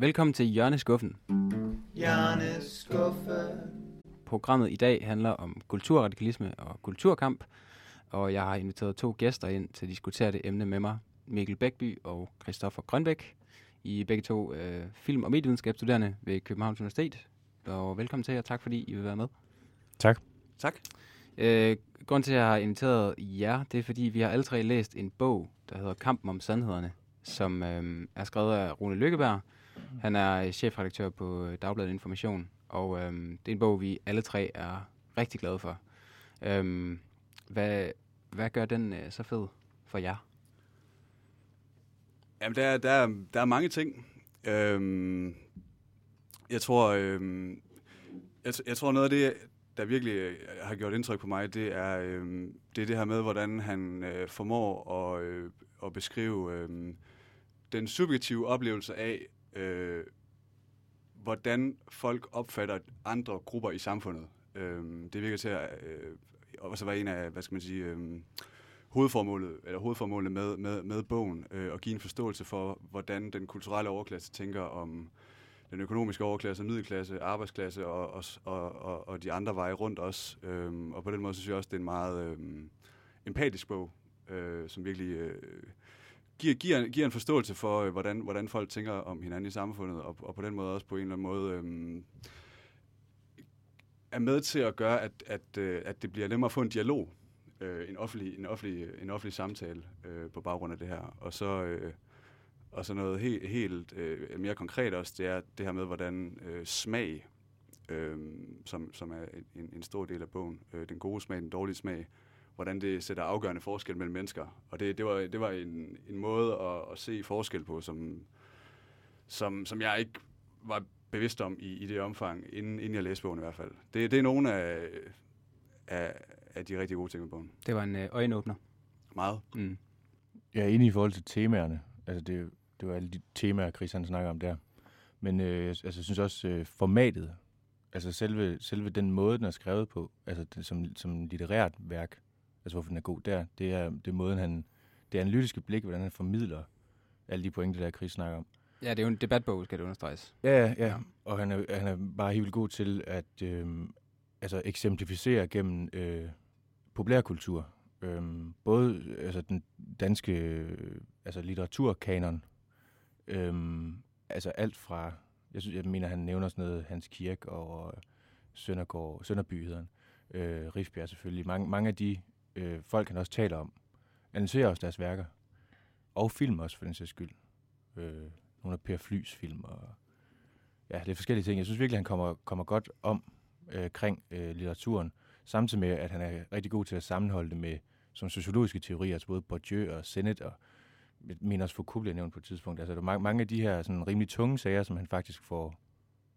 Velkommen til Hjørneskuffen. Hjørneskuffe. Programmet i dag handler om kulturradikalisme og kulturkamp, og jeg har inviteret to gæster ind til at diskutere det emne med mig. Mikkel Bækby og Christoffer Grønbæk. I er begge to øh, film- og medievidenskabsstuderende ved Københavns Universitet. Og velkommen til jer. Tak fordi I vil være med. Tak. Tak. Øh, grunden til, at jeg har inviteret jer, det er fordi, vi har alle tre læst en bog, der hedder Kampen om Sandhederne, som øh, er skrevet af Rune Lykkeberg. Han er chefredaktør på øh, Dagbladet Information, og øhm, det er en bog, vi alle tre er rigtig glade for. Øhm, hvad, hvad gør den øh, så fed for jer? Jamen, der, der, der er mange ting. Øhm, jeg tror, øhm, jeg, jeg tror noget af det, der virkelig øh, har gjort indtryk på mig, det er, øhm, det, er det her med, hvordan han øh, formår at, øh, at beskrive øh, den subjektive oplevelse af, øh, hvordan folk opfatter andre grupper i samfundet. Øh, det virker til at øh, også være en af, hvad skal man sige, øh, hovedformålet, eller hovedformålet med, med, med bogen, øh, at give en forståelse for, hvordan den kulturelle overklasse tænker om den økonomiske overklasse, middelklasse, arbejdsklasse og, og, og, og, og de andre veje rundt os. Øhm, og på den måde synes jeg også, det er en meget øhm, empatisk bog, øh, som virkelig øh, giver, giver, giver en forståelse for, øh, hvordan, hvordan folk tænker om hinanden i samfundet, og, og på den måde også på en eller anden måde øh, er med til at gøre, at, at, øh, at det bliver nemmere at få en dialog øh, en, offentlig, en, offentlig, en offentlig samtale øh, på baggrund af det her. Og så, øh, og så noget helt, helt øh, mere konkret også, det er det her med, hvordan øh, smag, øh, som, som er en, en stor del af bogen, øh, den gode smag, den dårlige smag, hvordan det sætter afgørende forskel mellem mennesker. Og det, det var, det var en, en måde at, at se forskel på, som, som, som jeg ikke var bevidst om i, i det omfang, inden, inden jeg læste bogen i hvert fald. Det, det er nogle af, af, af de rigtig gode ting med bogen. Det var en øh, øjenåbner. Meget. Mm. Jeg er enig i forhold til temaerne. Altså, det, det var alle de temaer, Chris han snakker om der. Men øh, jeg, altså, jeg synes også øh, formatet, altså selve, selve den måde, den er skrevet på, altså det, som, som litterært værk, altså hvorfor den er god der, det er, det er måden, han, det analytiske blik, hvordan han formidler alle de pointer, der Chris snakker om. Ja, det er jo en debatbog, skal det understreges. Ja, ja, ja. Og han er, han er bare helt vildt god til at øh, altså eksemplificere gennem øh, populærkultur. Øh, både altså den danske øh, altså litteraturkanon, øh, altså alt fra, jeg, synes, jeg mener, han nævner sådan noget Hans Kirk og Søndergaard, Sønderby hedder han, øh, Rifbjerg selvfølgelig. Mange, mange af de øh, folk, han også taler om, analyserer også deres værker. Og film også, for den sags skyld. Øh, nogle af Per Flys film og ja, det er forskellige ting. Jeg synes virkelig, han kommer, kommer godt om øh, kring øh, litteraturen, samtidig med, at han er rigtig god til at sammenholde det med som sociologiske teorier, altså både Bourdieu og Sennett, og jeg mener også Foucault bliver nævnt på et tidspunkt. Altså, der er mange, mange af de her sådan, rimelig tunge sager, som han faktisk får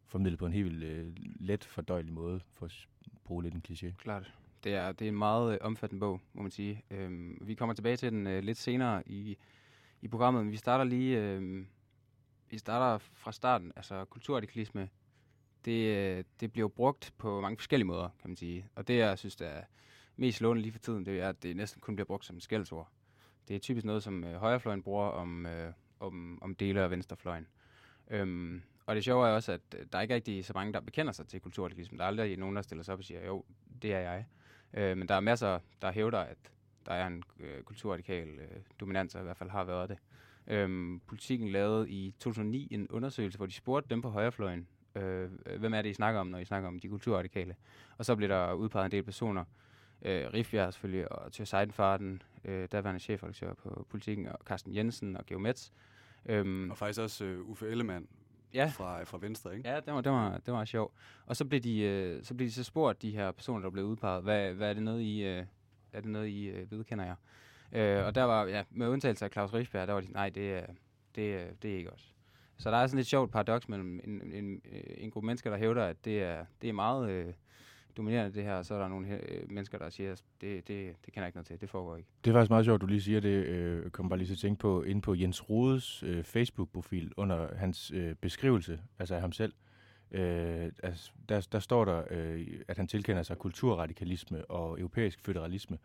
formidlet på en helt vildt øh, let fordøjelig måde, for at bruge lidt en kliché. Klart. Det er, det er en meget øh, omfattende bog, må man sige. Øhm, vi kommer tilbage til den øh, lidt senere i, i programmet, men vi starter lige... Øh, vi starter fra starten. Altså, kulturradikalisme, det, øh, det bliver brugt på mange forskellige måder, kan man sige. Og det, jeg synes, der er mest slående lige for tiden, det er, at det næsten kun bliver brugt som et skældsord. Det er typisk noget, som øh, højrefløjen bruger om, øh, om, om dele af venstrefløjen. Øhm, og det sjove er også, at øh, der er ikke rigtig så mange, der bekender sig til kulturradikalisme. Der er aldrig nogen, der stiller sig op og siger, jo, det er jeg. Øh, men der er masser, der hævder, at der er en øh, kulturradikal øh, dominans, og i hvert fald har været det. Øhm, politikken lavede i 2009 en undersøgelse, hvor de spurgte dem på højrefløjen, øh, hvem er det, I snakker om, når I snakker om de kulturradikale? Og så blev der udpeget en del personer. Øh, Rifbjerg selvfølgelig, og Tør Seidenfarten, øh, derværende chefredaktør på politikken, og Carsten Jensen og Geomets. Øhm, Og faktisk også øh, Uffe Ellemann ja, fra, fra Venstre, ikke? Ja, det var, det var, det var sjovt. Og så blev, de, øh, så blev de så spurgt, de her personer, der blev udpeget, hvad, hvad er det noget, I, øh, er det noget, I øh, vedkender jer? Øh, og der var, ja, med undtagelse af Claus Rigsberg, der var de, nej, det det, det er ikke os. Så der er sådan et sjovt paradoks mellem en, en, en, en gruppe mennesker, der hævder, at det er, det er meget øh, dominerende det her, og så er der nogle øh, mennesker, der siger, at det, det, det kender jeg ikke noget til, det foregår ikke. Det er faktisk meget sjovt, du lige siger det. Øh, kom bare lige til at tænke på, inde på Jens Rodes øh, Facebook-profil, under hans øh, beskrivelse, altså af ham selv, øh, altså, der, der står der, øh, at han tilkender sig kulturradikalisme og europæisk federalisme.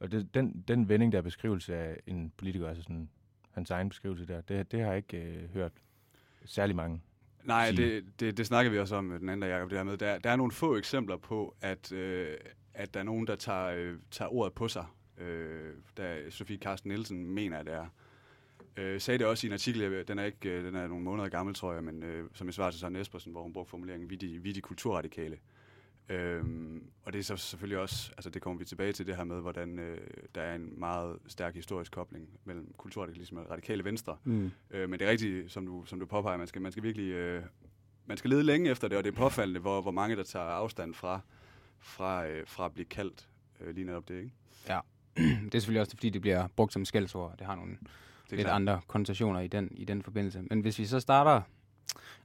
Og det, den, den vending, der er beskrivelse af en politiker, altså sådan hans egen beskrivelse der, det, det har jeg ikke øh, hørt. særlig mange. Nej, det, det, det snakker vi også om den anden dag, Jacob, det her med. Der, der er nogle få eksempler på, at, øh, at der er nogen, der tager, øh, tager ordet på sig. Øh, der Sofie Carsten Nielsen mener, at det er. Øh, sagde det også i en artikel, den er ikke øh, den er nogle måneder gammel, tror jeg, men øh, som i svar til Søren Espersen, hvor hun brugte formuleringen, vi de, vi de kulturradikale. Øhm, og det er så selvfølgelig også, altså det kommer vi tilbage til det her med, hvordan øh, der er en meget stærk historisk kobling mellem kulturradikalisme og radikale venstre. Mm. Øh, men det er rigtigt, som du, som du påpeger, man skal, man skal virkelig øh, man skal lede længe efter det, og det er påfaldende, hvor, hvor mange der tager afstand fra, fra, øh, fra at blive kaldt øh, lige netop det, ikke? det er selvfølgelig også fordi, det bliver brugt som skældsord. Det har nogle Det lidt klart. andre konnotationer i den, i den forbindelse. Men hvis vi så starter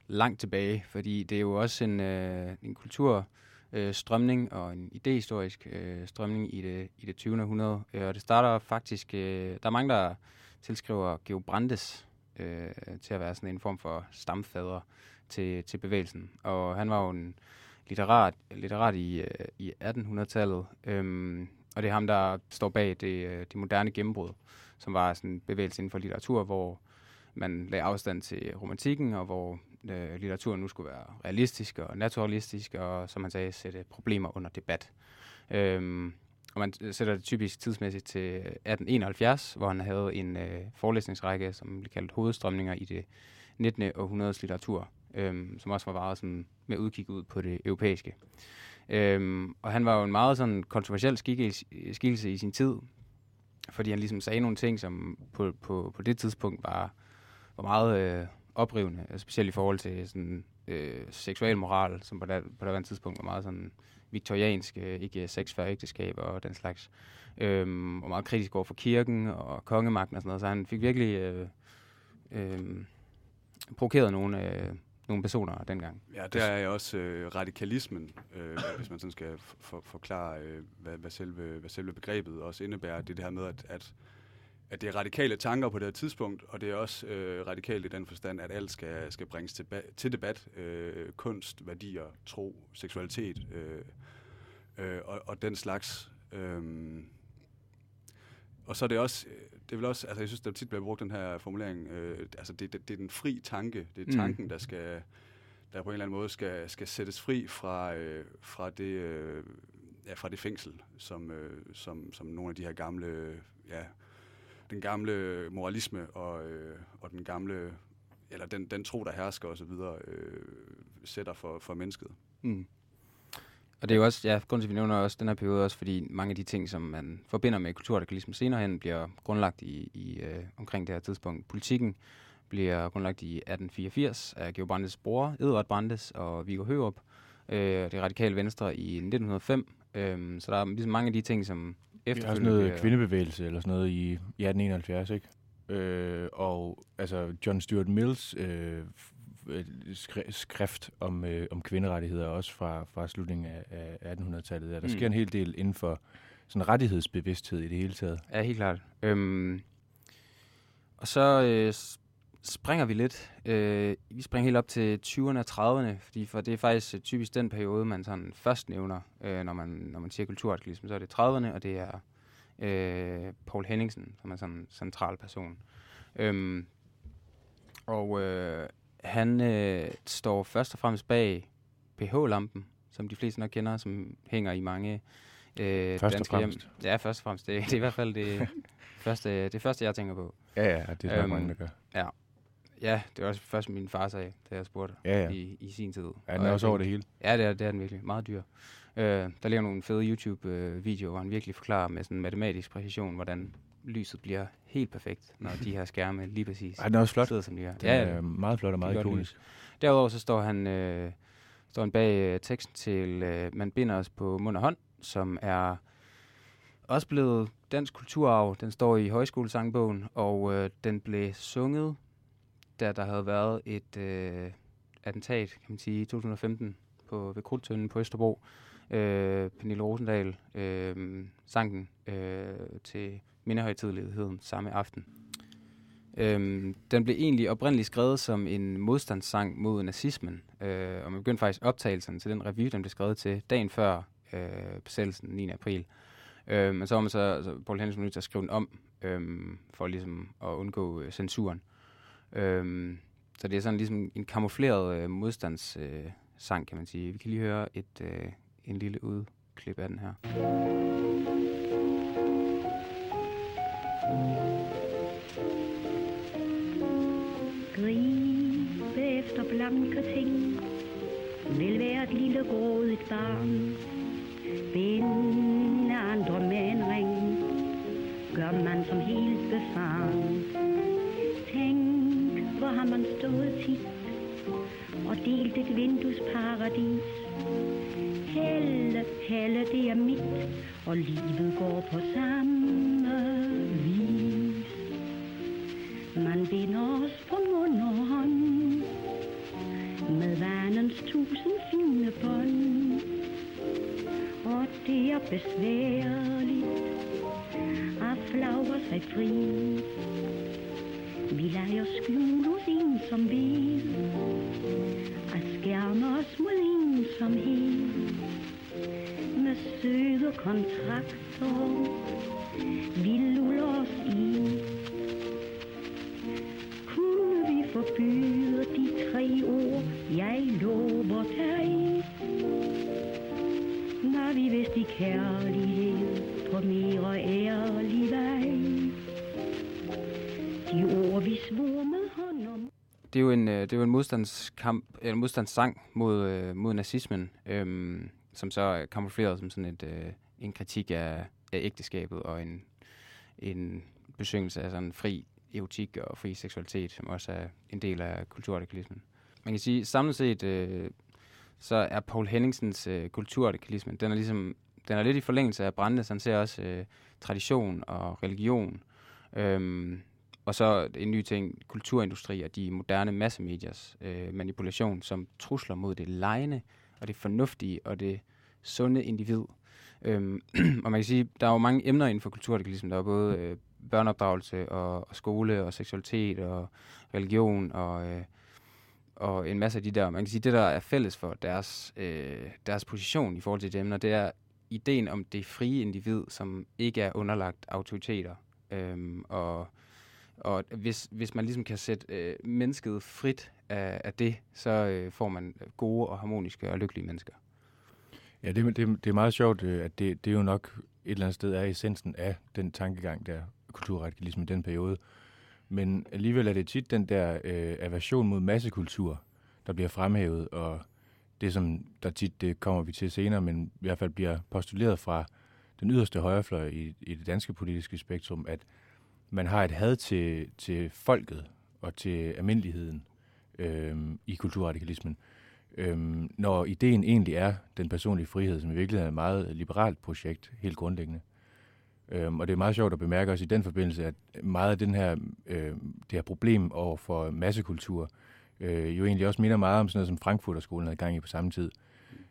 langt tilbage, fordi det er jo også en, øh, en kultur, øh, strømning og en idehistorisk øh, strømning i det, i det 20. århundrede. Øh, og det starter faktisk, øh, der er mange, der tilskriver Geo Brandes øh, til at være sådan en form for stamfader til, til bevægelsen. Og han var jo en litterat, litterat i, øh, i 1800-tallet, øhm, og det er ham, der står bag det, øh, det moderne gennembrud, som var sådan en bevægelse inden for litteratur, hvor man lagde afstand til romantikken, og hvor øh, litteraturen nu skulle være realistisk og naturalistisk, og som han sagde, sætte problemer under debat. Øhm, og man sætter det typisk tidsmæssigt til 1871, hvor han havde en øh, forelæsningsrække, som blev kaldt hovedstrømninger i det 19. århundredes litteratur, øhm, som også var varet sådan med udkig ud på det europæiske. Øhm, og han var jo en meget sådan kontroversiel skikkelse, skikkelse i sin tid, fordi han ligesom sagde nogle ting, som på, på, på det tidspunkt var, var meget øh, oprivende, altså specielt i forhold til sådan, øh, seksuel moral, som på det, på det tidspunkt var meget sådan viktoriansk, øh, ikke sex før ægteskab og den slags, øhm, og meget kritisk over for kirken og kongemagten og sådan noget, så han fik virkelig øh, øh, provokeret nogle, øh, nogle personer dengang. Ja, der er også øh, radikalismen, øh, hvis man sådan skal for, forklare, øh, hvad, hvad, selve, hvad selve begrebet også indebærer. Det er det her med, at, at, at det er radikale tanker på det her tidspunkt, og det er også øh, radikalt i den forstand, at alt skal, skal bringes til, til debat. Øh, kunst, værdier, tro, seksualitet øh, øh, og, og den slags. Øh, og så er det også, det vel også, altså jeg synes, der tit bliver brugt den her formulering, øh, altså det, det, det er den fri tanke, det er Mm. tanken, der skal, der på en eller anden måde skal, skal sættes fri fra, øh, fra, det, øh, ja, fra det fængsel, som, øh, som, som nogle af de her gamle, ja, den gamle moralisme og, øh, og den gamle, eller den, den tro, der hersker osv., øh, sætter for, for mennesket. Mm. Og det er jo også, ja, grund til, at vi nævner også den her periode, også fordi mange af de ting, som man forbinder med kulturradikalisme senere hen, bliver grundlagt i, i øh, omkring det her tidspunkt. Politikken bliver grundlagt i 1884 af Georg Brandes bror, Edvard Brandes og Viggo Hørup. Øh, det radikale venstre i 1905. Øh, så der er ligesom mange af de ting, som har sådan efterfølgende noget kvindebevægelse eller sådan noget i, i 1871, ikke? Øh, og altså John Stuart Mills øh, øh, skri- skrift om, øh, om kvinderettigheder også fra, fra slutningen af, af 1800-tallet. Ja, der Mm. sker en hel del inden for sådan rettighedsbevidsthed i det hele taget. Ja, helt klart. Øhm, og så øh, springer vi lidt. Øh, vi springer helt op til 20'erne og 30'erne, fordi for det er faktisk øh, typisk den periode, man sådan først nævner, øh, når, man, når man siger kulturradikalisme. Så er det 30'erne, og det er øh, Paul Henningsen, som er sådan en central person. Øhm, og øh, han øh, står først og fremmest bag PH-lampen, som de fleste nok kender, som hænger i mange øh, Først danske hjem. Ja, først og fremmest. Det, det er i hvert fald det første, det første, jeg tænker på. Ja, ja, det er Øhm, mange, der gør. Ja, det var også først min far sagde, da jeg spurgte Ja, ja. i, i sin tid. Ja, Og den er jeg også over det hele. Ja, det er, det er den virkelig. Meget dyr. Øh, der ligger nogle fede YouTube-videoer, hvor han virkelig forklarer med sådan matematisk præcision, hvordan lyset bliver helt perfekt, når de her skærme lige præcis Ej, den er også flot. sidder, som de er. Den Ja, er meget flot og meget ikonisk. Derudover så står han, øh, står han bag øh, teksten til øh, Man binder os på mund og hånd, som er også blevet dansk kulturarv. Den står i højskolesangbogen, og øh, den blev sunget, da der havde været et øh, attentat, kan man sige, i 2015 på, ved Krudtønden på Østerbro. Øh, Pernille Rosendal øh, sang den øh, til mindehøjtidligheden samme aften. Øhm, den blev egentlig oprindeligt skrevet som en modstandssang mod nazismen, øh, og man begyndte faktisk optagelsen til den revy, den blev skrevet til dagen før øh, besættelsen 9. april. Øh, men så var man så, altså, Paul Henningsen nødt til at skrive den om, øh, for ligesom at undgå øh, censuren. Øh, Øhm, så det er sådan ligesom en kamufleret øh, modstandssang, øh, sang, kan man sige. Vi kan lige høre et, øh, en lille udklip af den her. Gribe efter blanke ting Vil være et lille grådigt barn Binde andre med en ring Gør man som helt befaren man stået tit Og delt et vinduesparadis Helle, helle, det er mit Og livet går på samme modstandskamp, eller modstandssang mod, øh, mod nazismen, øh, som så er kamufleret som sådan et, øh, en kritik af, af ægteskabet og en, en besøgelse af sådan fri erotik og fri seksualitet, som også er en del af kulturradikalismen. Man kan sige, samlet set, øh, så er Paul Henningsens øh, kulturradikalisme, den er ligesom, den er lidt i forlængelse af Brandes, han ser også øh, tradition og religion, øhm, og så en ny ting, kulturindustri og de moderne massemediers øh, manipulation, som trusler mod det lejende og det fornuftige og det sunde individ. Øhm, og man kan sige, der er jo mange emner inden for kulturradikalismen. Der er både øh, børneopdragelse og, og skole og seksualitet og religion og, øh, og en masse af de der. Man kan sige, det der er fælles for deres, øh, deres position i forhold til de emner, det er ideen om det frie individ, som ikke er underlagt autoriteter. Øhm, og og hvis, hvis man ligesom kan sætte øh, mennesket frit af, af det, så øh, får man øh, gode og harmoniske og lykkelige mennesker. Ja, det, det, det er meget sjovt, øh, at det, det er jo nok et eller andet sted er essensen af den tankegang der, kulturradikalisme i den periode. Men alligevel er det tit den der øh, aversion mod massekultur, der bliver fremhævet, og det som der tit, det kommer vi til senere, men i hvert fald bliver postuleret fra den yderste højrefløj i, i det danske politiske spektrum, at man har et had til, til folket og til almindeligheden øh, i kulturradikalismen. Øh, når ideen egentlig er den personlige frihed, som i virkeligheden er et meget liberalt projekt, helt grundlæggende. Øh, og det er meget sjovt at bemærke også i den forbindelse, at meget af den her, øh, det her problem over for massekultur, øh, jo egentlig også minder meget om sådan noget, som Frankfurterskolen havde gang i på samme tid.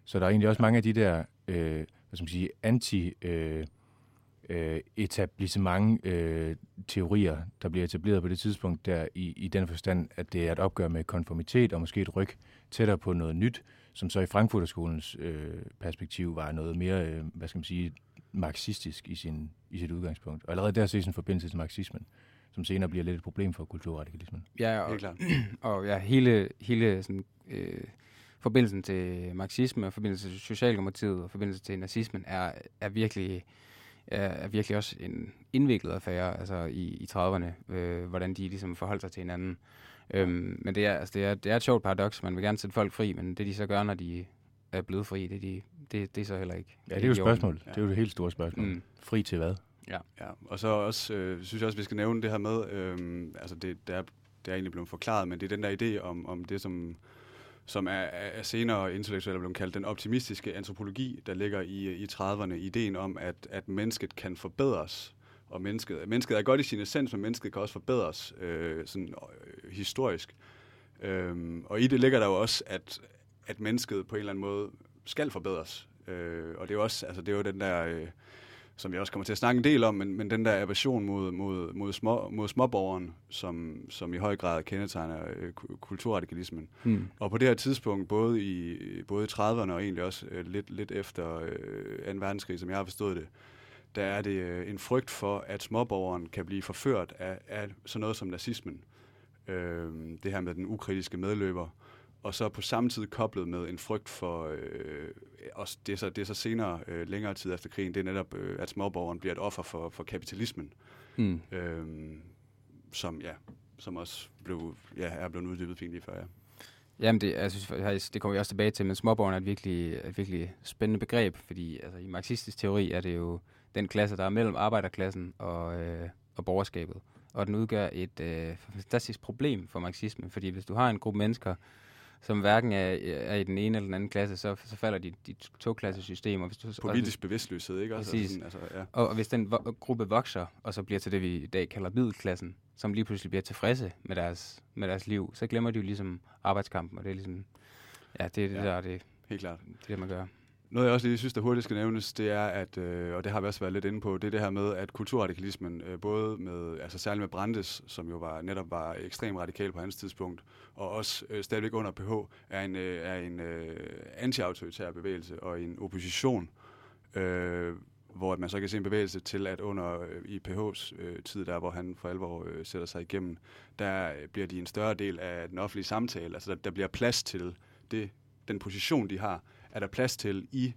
Så der er egentlig også mange af de der, øh, hvad skal man sige, anti- øh, øh, etablissement øh, teorier, der bliver etableret på det tidspunkt der i, i den forstand, at det er et opgør med konformitet og måske et ryg tættere på noget nyt, som så i Frankfurterskolens øh, perspektiv var noget mere, øh, hvad skal man sige, marxistisk i, sin, i sit udgangspunkt. Og allerede der ses en forbindelse til marxismen, som senere bliver lidt et problem for kulturradikalismen. Ja, og, og ja, hele, hele sådan, øh, forbindelsen til marxisme, og forbindelsen til Socialdemokratiet og forbindelsen til nazismen er, er virkelig er virkelig også en indviklet affære altså i, i 30'erne, øh, hvordan de ligesom forholder sig til hinanden. Øhm, men det er, altså, det, er, det er et sjovt paradoks. Man vil gerne sætte folk fri, men det de så gør, når de er blevet fri, det, de, det, det er så heller ikke. Ja, det er jo spørgsmålet. Ja. Det er jo det helt store spørgsmål. Mm. Fri til hvad? Ja, ja. og så også, øh, synes jeg også, vi skal nævne det her med, øh, altså det, det, er, det er egentlig blevet forklaret, men det er den der idé om, om det, som som er, er senere intellektuelt blevet kaldt den optimistiske antropologi, der ligger i, i 30'erne. Ideen om, at, at mennesket kan forbedres, og mennesket, mennesket er godt i sin essens, men mennesket kan også forbedres øh, sådan, øh, historisk. Øhm, og i det ligger der jo også, at, at mennesket på en eller anden måde skal forbedres. Øh, og det er jo også, altså det er jo den der... Øh, som vi også kommer til at snakke en del om, men, men den der aversion mod, mod, mod, små, mod småborgeren, som, som i høj grad kendetegner øh, kulturradikalismen. Hmm. Og på det her tidspunkt, både i, både i 30'erne og egentlig også øh, lidt, lidt efter øh, 2. verdenskrig, som jeg har forstået det, der er det øh, en frygt for, at småborgeren kan blive forført af, af sådan noget som nazismen. øh, det her med den ukritiske medløber, og så på samme tid koblet med en frygt for, øh, også det, er så, det er så senere, øh, længere tid efter krigen, det er netop, øh, at småborgeren bliver et offer for, for kapitalismen, Mm. øh, som, ja, som også blev, ja, er blevet uddybet fint lige før, ja. Jamen, det, jeg synes, det kommer vi også tilbage til, men småborgerne er et virkelig, et virkelig spændende begreb, fordi altså, i marxistisk teori er det jo den klasse, der er mellem arbejderklassen og, øh, og borgerskabet. Og den udgør et øh, fantastisk problem for marxismen, fordi hvis du har en gruppe mennesker, som hverken er, er i den ene eller den anden klasse, så, så falder de, de to-klassesystem. Hvis du, Politisk bevidstløshed, ikke? Også, Præcis. Sådan, altså, ja. og, og hvis den vo- gruppe vokser, og så bliver til det, vi i dag kalder middelklassen, som lige pludselig bliver tilfredse med deres, med deres liv, så glemmer de jo ligesom arbejdskampen, og det er ligesom, ja, det er det Ja. der, det, Helt klart. det, er det man gør. Noget jeg også lige synes, der hurtigt skal nævnes, det er, at, øh, og det har vi også været lidt inde på, det er det her med, at kulturradikalismen, øh, både med, altså særligt med Brandes, som jo var, netop var ekstremt radikal på hans tidspunkt, og også øh, stadigvæk under PH, er en, øh, er en øh, anti-autoritær bevægelse og en opposition, øh, hvor at man så kan se en bevægelse til, at under øh, i PH's øh, tid, der hvor han for alvor øh, sætter sig igennem, der øh, bliver de en større del af den offentlige samtale, altså der, der bliver plads til det, den position, de har, er der plads til i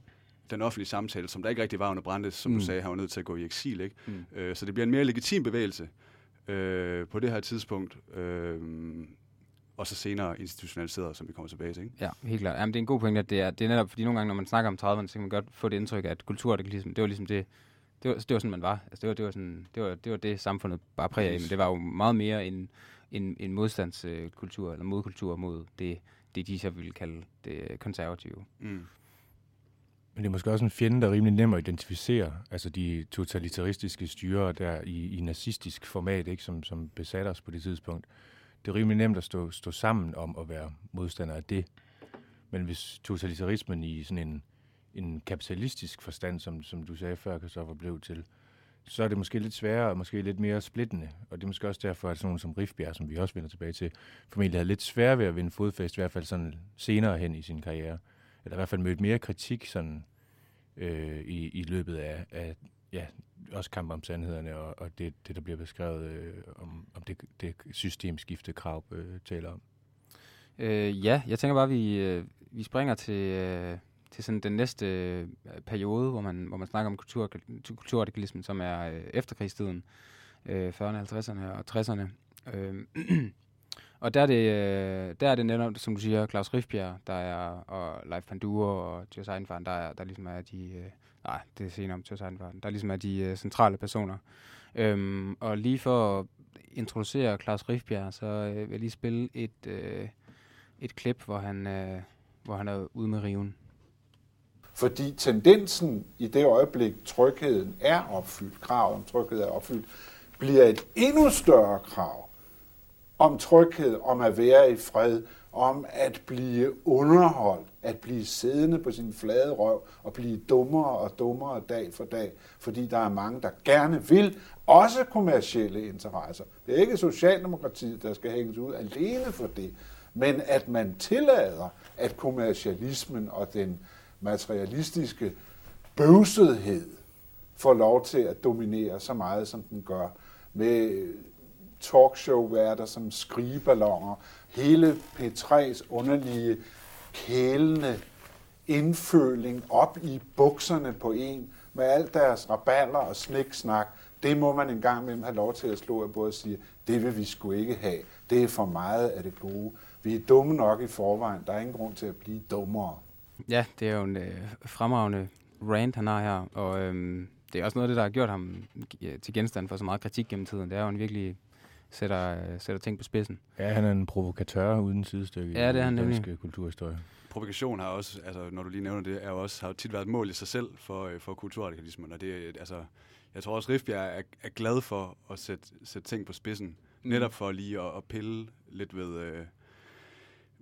den offentlige samtale, som der ikke rigtig var under Brandes, som mm. Du sagde, han var nødt til at gå i eksil. Ikke? Mm. Øh, så det bliver en mere legitim bevægelse øh, på det her tidspunkt, øh, og så senere institutionaliseret, som vi kommer tilbage til. Ikke? Ja, helt klart. Jamen, det er en god pointe, at det er, det er netop, fordi nogle gange, når man snakker om 30'erne, så kan man godt få det indtryk, at kulturradikalisme, det var ligesom det, det var, det var sådan, man var. Altså, det var det, var sådan, det, var, det, var det samfundet bare præger af, men det var jo meget mere en, en, en modstandskultur, eller modkultur mod det, det, de så ville kalde det konservative. Mm. Men det er måske også en fjende, der er rimelig nem at identificere. Altså de totalitaristiske styrer der i, i nazistisk format, ikke, som, som besatte os på det tidspunkt. Det er rimelig nemt at stå, stå sammen om at være modstander af det. Men hvis totalitarismen i sådan en, en kapitalistisk forstand, som, som du sagde før, Christoffer, blev til, så er det måske lidt sværere og måske lidt mere splittende. Og det er måske også derfor, at sådan nogen som Rifbjerg, som vi også vender tilbage til, formentlig havde lidt svært ved at vinde fodfæst, i hvert fald sådan senere hen i sin karriere. Eller i hvert fald mødt mere kritik sådan, øh, i, i løbet af, af ja, også kamp om sandhederne og, og det, det, der bliver beskrevet øh, om, om det, det systemskifte krav øh, taler om. Øh, ja, jeg tænker bare, at vi, øh, vi springer til, øh, til sådan den næste øh, periode, hvor man, hvor man snakker om kultur, kulturradikalismen, som er øh, efterkrigstiden, øh, 40'erne, 50'erne og 60'erne. Øh, og der er, det, øh, der er det netop, som du siger, Claus Rifbjerg, der er, og Leif Panduro og Tjørs Eidenfaren, der, er, der ligesom er de, øh, nej, det er senere om Tjørs Eidenfaren, der ligesom er de øh, centrale personer. Øhm, og lige for at introducere Claus Rifbjerg, så øh, vil jeg lige spille et, øh, et klip, hvor han, øh, hvor han er ude med riven. Fordi tendensen i det øjeblik, trygheden er opfyldt, krav om tryghed er opfyldt, bliver et endnu større krav om tryghed, om at være i fred, om at blive underholdt, at blive siddende på sin flade røv og blive dummere og dummere dag for dag, fordi der er mange, der gerne vil, også kommercielle interesser. Det er ikke Socialdemokratiet, der skal hænges ud alene for det, men at man tillader, at kommercialismen og den materialistiske bøvsethed får lov til at dominere så meget, som den gør, med talkshow-værter som skrigeballoner, hele P3's underlige kælende indføling op i bukserne på en, med alt deres raballer og sniksnak, det må man engang imellem have lov til at slå af både og sige, det vil vi sgu ikke have. Det er for meget af det gode. Vi er dumme nok i forvejen. Der er ingen grund til at blive dummere. Ja, det er jo en øh, fremragende rant, han har her, og øhm, det er også noget af det, der har gjort ham øh, til genstand for så meget kritik gennem tiden. Det er jo, han virkelig sætter, øh, sætter ting på spidsen. Ja, han er en provokatør uden sidestykke Ja, det er i han den nemlig. danske kulturhistorie. Provokation har også, altså når du lige nævner det, er jo også, har jo tit været et mål i sig selv for, øh, for kulturradikalismen, og det er, altså, jeg tror også, Rifbjerg er, er glad for at sætte, sætte ting på spidsen, mm. netop for lige at, at pille lidt ved, øh,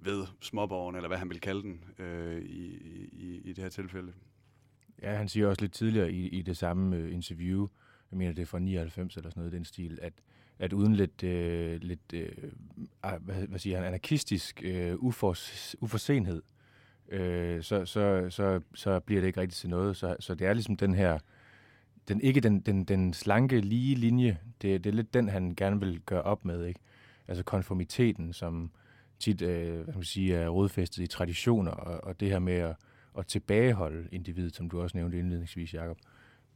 ved småborgen, eller hvad han vil kalde den øh, i, i, i det her tilfælde. Ja, han siger også lidt tidligere i, i det samme øh, interview, jeg mener det er fra 99 eller sådan noget i den stil, at, at uden lidt, øh, lidt øh, ah, hvad, hvad siger han, anarkistisk øh, ufors, uforsenhed, øh, så, så, så, så bliver det ikke rigtigt til noget. Så, så det er ligesom den her, den, ikke den, den, den slanke, lige linje, det, det er lidt den, han gerne vil gøre op med, ikke? altså konformiteten, som tit øh, hvad kan man sige, er rodfæstet i traditioner, og, og det her med at, at tilbageholde individet, som du også nævnte indledningsvis, Jacob.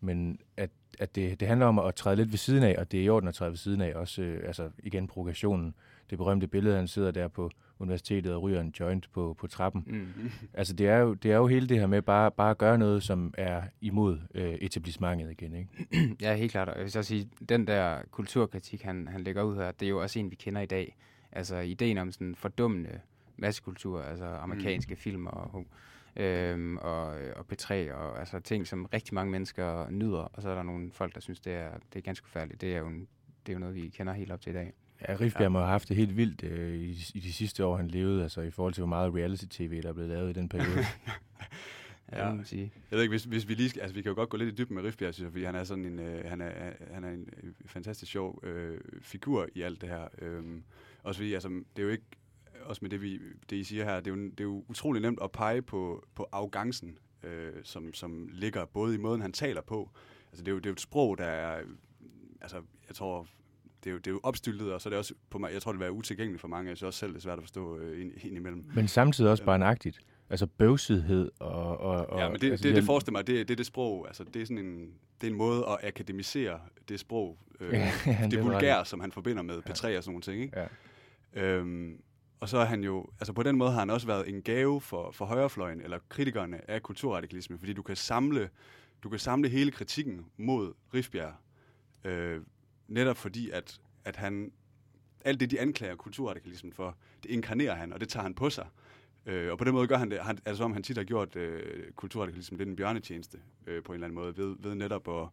Men at, at det, det handler om at træde lidt ved siden af, og det er i orden at træde ved siden af, også øh, altså igen provokationen. Det berømte billede, han sidder der på universitetet og ryger en joint på, på trappen. Mm. Altså det er, jo, det er jo hele det her med bare, bare at gøre noget, som er imod øh, etablissementet igen, ikke? Ja, helt klart. Og jeg vil så sige, den der kulturkritik, han, han lægger ud her, det er jo også en, vi kender i dag. Altså ideen om sådan fordummende massekultur, altså amerikanske mm. film og, øhm, og, og P3, og altså ting, som rigtig mange mennesker nyder, og så er der nogle folk, der synes, det er, det er ganske forfærdeligt. Det er jo, en, det er jo noget, vi kender helt op til i dag. Ja, Rifbjerg ja. må have haft det helt vildt øh, i, i de sidste år, han levede, altså i forhold til, hvor meget reality-tv, der er blevet lavet i den periode. ja, man sige. Jeg ved ikke, hvis, hvis vi lige skal, altså vi kan jo godt gå lidt i dybden med Rifbjerg, synes jeg, fordi han er sådan en, øh, han er, han er en øh, fantastisk sjov øh, figur i alt det her. Øhm, også fordi, altså, det er jo ikke, også med det, vi, det I siger her, det er jo, det er jo utrolig nemt at pege på, på arrogancen, øh, som, som ligger både i måden, han taler på. Altså, det er jo, det er jo et sprog, der er, altså, jeg tror, det er, jo, det er jo opstyltet, og så er det også på mig, jeg tror, det vil være utilgængeligt for mange. Jeg synes også selv, det er svært at forstå øh, ind, ind imellem. Men samtidig også barnagtigt. Altså bøvsighed og... og, og ja, men det, altså, det, det, det forestiller mig, det, det er det sprog, altså det er sådan en, det er en måde at akademisere det sprog, øh, ja, det, det vulgær, som han forbinder med P3 ja. og sådan nogle ting, ikke? Ja. Øhm, og så er han jo, altså på den måde har han også været en gave for, for højrefløjen, eller kritikerne af kulturradikalisme, fordi du kan samle, du kan samle hele kritikken mod Rifbjerg, øh, netop fordi, at, at han, alt det, de anklager kulturradikalismen for, det inkarnerer han, og det tager han på sig. Øh, og på den måde gør han det, han, altså som han tit har gjort øh, kulturradikalismen lidt en bjørnetjeneste øh, på en eller anden måde, ved, ved netop at,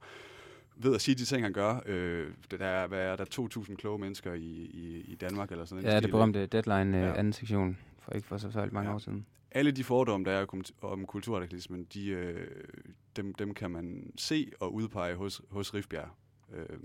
ved at sige de ting, han gør. Øh, der er, hvad er der, 2.000 kloge mennesker i, i, i Danmark, eller sådan Ja, det berømte Deadline øh, ja. anden sektion, for ikke for så særligt mange ja. år siden. Alle de fordomme, der er om, om kulturradikalismen, de, øh, dem, dem kan man se og udpege hos, hos Rifbjerg. Øh,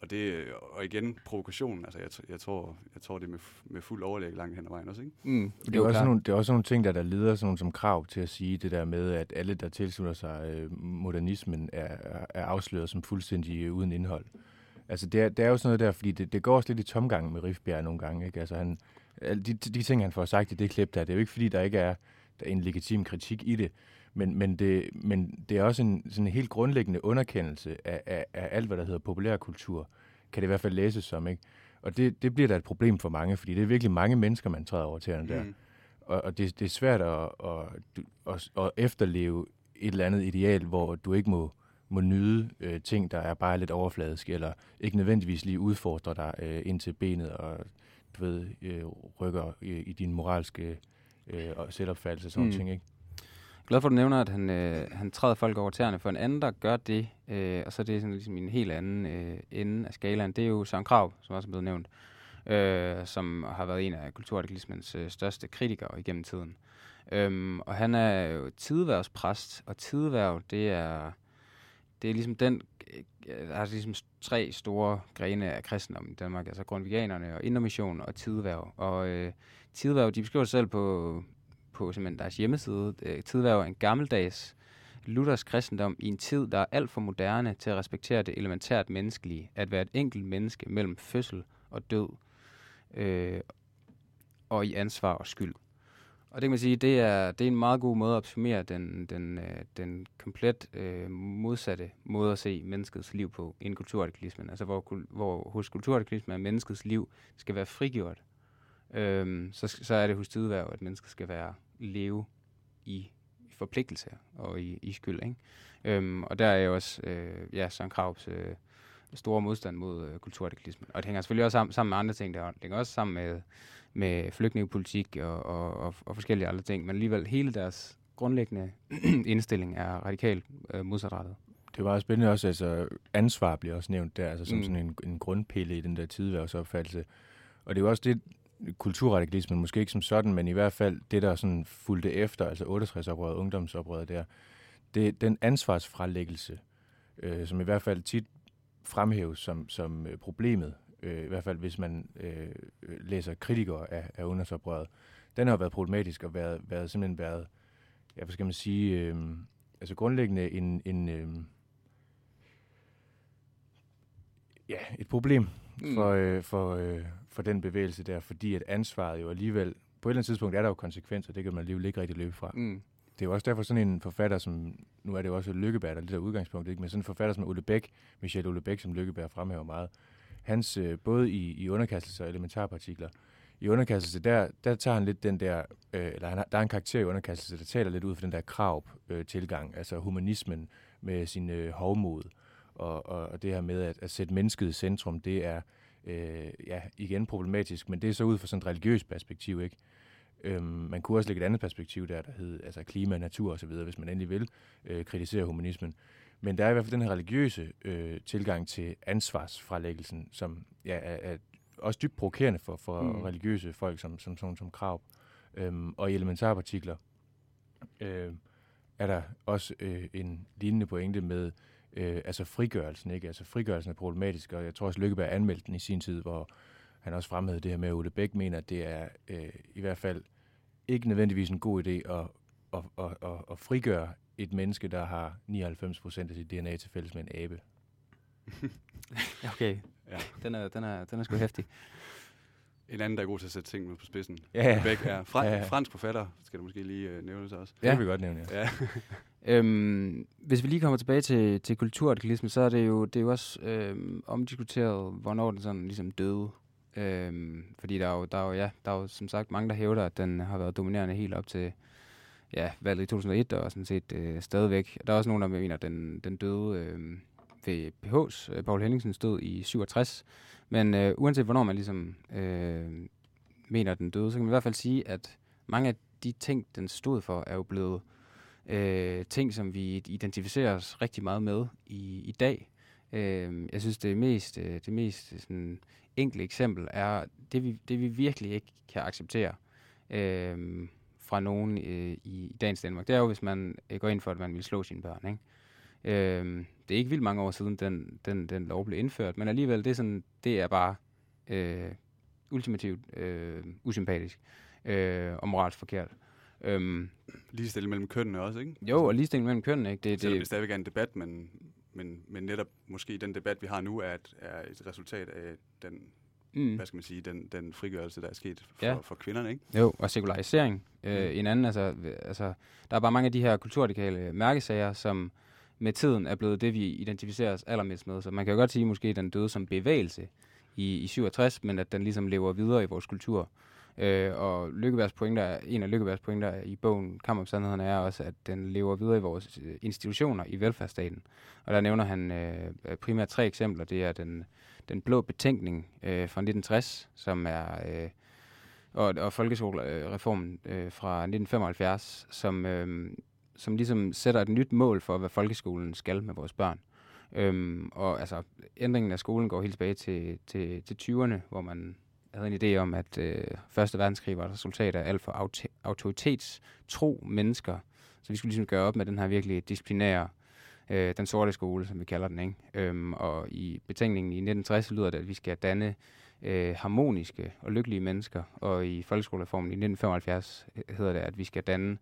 og det og igen provokation. Altså jeg, jeg tror jeg tror det er med, med fuld overlæg langt hen ad vejen også, ikke? Mm, det, er også nogle, det er også nogle ting der der leder sådan nogle som krav til at sige det der med at alle der tilslutter sig øh, modernismen er, er afsløret som fuldstændig øh, uden indhold. Altså det er, det er jo sådan noget der, fordi det, det går også lidt i tomgang med Rifbjerg nogle gange, ikke? Altså han de, de ting han får sagt i det klip der, det er jo ikke fordi der ikke er der er en legitim kritik i det. Men, men, det, men det er også en sådan en helt grundlæggende underkendelse af, af, af alt, hvad der hedder populærkultur, kan det i hvert fald læses som. ikke. Og det, det bliver da et problem for mange, fordi det er virkelig mange mennesker, man træder over tæerne der. Mm. Og, og det, det er svært at, at, at, at efterleve et eller andet ideal, hvor du ikke må, må nyde øh, ting, der er bare lidt overfladiske, eller ikke nødvendigvis lige udfordrer dig øh, ind til benet, og du ved, øh, rykker i, i din moralske øh, selvopfattelse og sådan mm. ting, ikke? Glad for, at du nævner, at han, øh, han træder folk over tæerne. For en anden, der gør det, øh, og så er det sådan ligesom en helt anden øh, ende af skalaen, det er jo Søren Krav, som også er blevet nævnt, øh, som har været en af kulturradikalismens øh, største kritikere igennem tiden. Øhm, og han er jo tideværvspræst, og tideværv, det er, det er ligesom den, øh, der er ligesom tre store grene af kristendom i Danmark, altså grundviganerne og indermissionen og tideværv. Og øh, tideværv, de beskriver sig selv på på simpelthen deres hjemmeside. Øh, Tidværv er en gammeldags Luthers kristendom i en tid, der er alt for moderne til at respektere det elementært menneskelige, at være et enkelt menneske mellem fødsel og død, øh, og i ansvar og skyld. Og det kan man sige, det er, det er en meget god måde at opsummere den, den, øh, den komplet øh, modsatte måde at se menneskets liv på inden kulturradikalismen. Altså hvor, hvor hos kulturradikalismen er menneskets liv skal være frigjort. øh, så, så er det hos tidværv, at mennesket skal være leve i forpligtelse og i, i skyld. Ikke? Øhm, og der er jo også øh, ja, Søren Kravs øh, store modstand mod øh, kulturradikalismen. Og det hænger selvfølgelig også sammen, sammen med andre ting. Det hænger også sammen med, med flygtningepolitik og, og, og, og forskellige andre ting. Men alligevel hele deres grundlæggende indstilling er radikalt øh, modsatrettet. Det var spændende også, altså ansvar bliver også nævnt der, altså som mm. sådan en, en grundpille i den der tidværelsesopfattelse. Og det er jo også det, kulturradikalismen, måske ikke som sådan, men i hvert fald det, der sådan fulgte efter, altså 68-oprøret, ungdomsoprøret der, det den ansvarsfralæggelse, øh, som i hvert fald tit fremhæves som, som øh, problemet, øh, i hvert fald hvis man øh, læser kritikere af, af ungdomsoprøret, den har været problematisk og været, været simpelthen været, ja, hvad skal man sige, øh, altså grundlæggende en, en øh, ja, et problem mm. for, øh, for, øh, for den bevægelse der, fordi at ansvaret jo alligevel, på et eller andet tidspunkt er der jo konsekvenser, det kan man alligevel ikke rigtig løbe fra. Mm. Det er jo også derfor sådan en forfatter som, nu er det jo også Lykkeberg, der er lidt af udgangspunkt, ikke? men sådan en forfatter som Ole Bæk, Michel Ole Bæk, som Lykkeberg fremhæver meget, hans, øh, både i, i underkastelse og elementarpartikler, i underkastelse, der, der tager han lidt den der, øh, eller han der er en karakter i underkastelse, der taler lidt ud fra den der krav-tilgang, øh, altså humanismen med sin øh, hovmod, og, og, og det her med at, at sætte mennesket i centrum, det er øh, ja, igen problematisk, men det er så ud fra sådan et religiøst perspektiv, ikke? Øhm, man kunne også lægge et andet perspektiv der, der hedder altså klima, natur osv., hvis man endelig vil øh, kritisere humanismen. Men der er i hvert fald den her religiøse øh, tilgang til ansvarsfralæggelsen, som ja, er, er også dybt provokerende for, for mm. religiøse folk som, som, som, som krav. Øhm, og i elementarpartikler øh, er der også øh, en lignende pointe med øh, altså frigørelsen. Ikke? Altså frigørelsen er problematisk, og jeg tror også, Lykkeberg anmeldte den i sin tid, hvor han også fremhævede det her med, at Ole Bæk mener, at det er øh, i hvert fald ikke nødvendigvis en god idé at, at, at, at, at frigøre et menneske, der har 99% af sit DNA til fælles med en abe. okay, ja. den, er, den, er, den er sgu hæftig. En anden, der er god til at sætte tingene på spidsen. Ja, ja. Bæk er fra, ja, ja. fransk forfatter, skal du måske lige øh, nævne det også. Ja. Det vil vi godt nævne, ja. ja. øhm, hvis vi lige kommer tilbage til, til kulturartikalisme, så er det jo, det er jo også øhm, omdiskuteret, hvornår den sådan ligesom døde. Øhm, fordi der er, jo, der, er jo, ja, der er jo som sagt mange, der hævder, at den har været dominerende helt op til ja, valget i 2001, og sådan set øh, stadigvæk. Der er også nogen, der mener, at den, den døde øh, ved PH's, øh, Paul Henningsens død i 67. Men øh, uanset hvornår man ligesom øh, mener, den døde, så kan man i hvert fald sige, at mange af de ting, den stod for, er jo blevet øh, ting, som vi identificerer os rigtig meget med i, i dag. Øh, jeg synes, det mest, øh, det mest øh, sådan, enkle eksempel er det, vi, det, vi virkelig ikke kan acceptere øh, fra nogen øh, i, i dagens Danmark. Det er jo, hvis man øh, går ind for, at man vil slå sine børn. Ikke? Øh, det er ikke vildt mange år siden, den, den, den lov blev indført, men alligevel, det er, sådan, det er bare øh, ultimativt øh, usympatisk øh, og moralsk forkert. Øhm, ligestilling mellem kønnene også, ikke? Jo, og ligestilling mellem kønnene, ikke? Det, Selvom det, det stadigvæk er en debat, men, men, men netop måske den debat, vi har nu, er et, er et resultat af den, mm. hvad skal man sige, den, den frigørelse, der er sket for, ja. for kvinderne, ikke? Jo, og sekularisering. Øh, mm. en anden, altså, altså, der er bare mange af de her kulturradikale mærkesager, som med tiden er blevet det, vi identificerer os allermest med. Så man kan jo godt sige, at måske den døde som bevægelse i, i 67, men at den ligesom lever videre i vores kultur. Øh, og Lykkebergs pointer, en af Lykkebergs pointer i bogen Kamp om Sandheden er også, at den lever videre i vores øh, institutioner i velfærdsstaten. Og der nævner han øh, primært tre eksempler. Det er den, den blå betænkning øh, fra 1960, som er... Øh, og, og folkeskolereformen øh, fra 1975, som, øh, som ligesom sætter et nyt mål for, hvad folkeskolen skal med vores børn. Øhm, og altså, ændringen af skolen går helt tilbage til, til, til 20'erne, hvor man havde en idé om, at øh, Første Verdenskrig var et resultat af alt for aut- autoritetstro mennesker. Så vi skulle ligesom gøre op med den her virkelig disciplinære, øh, den sorte skole, som vi kalder den. Ikke? Øhm, og i betænkningen i 1960 lyder det, at vi skal danne øh, harmoniske og lykkelige mennesker. Og i folkeskolereformen i 1975 øh, hedder det, at vi skal danne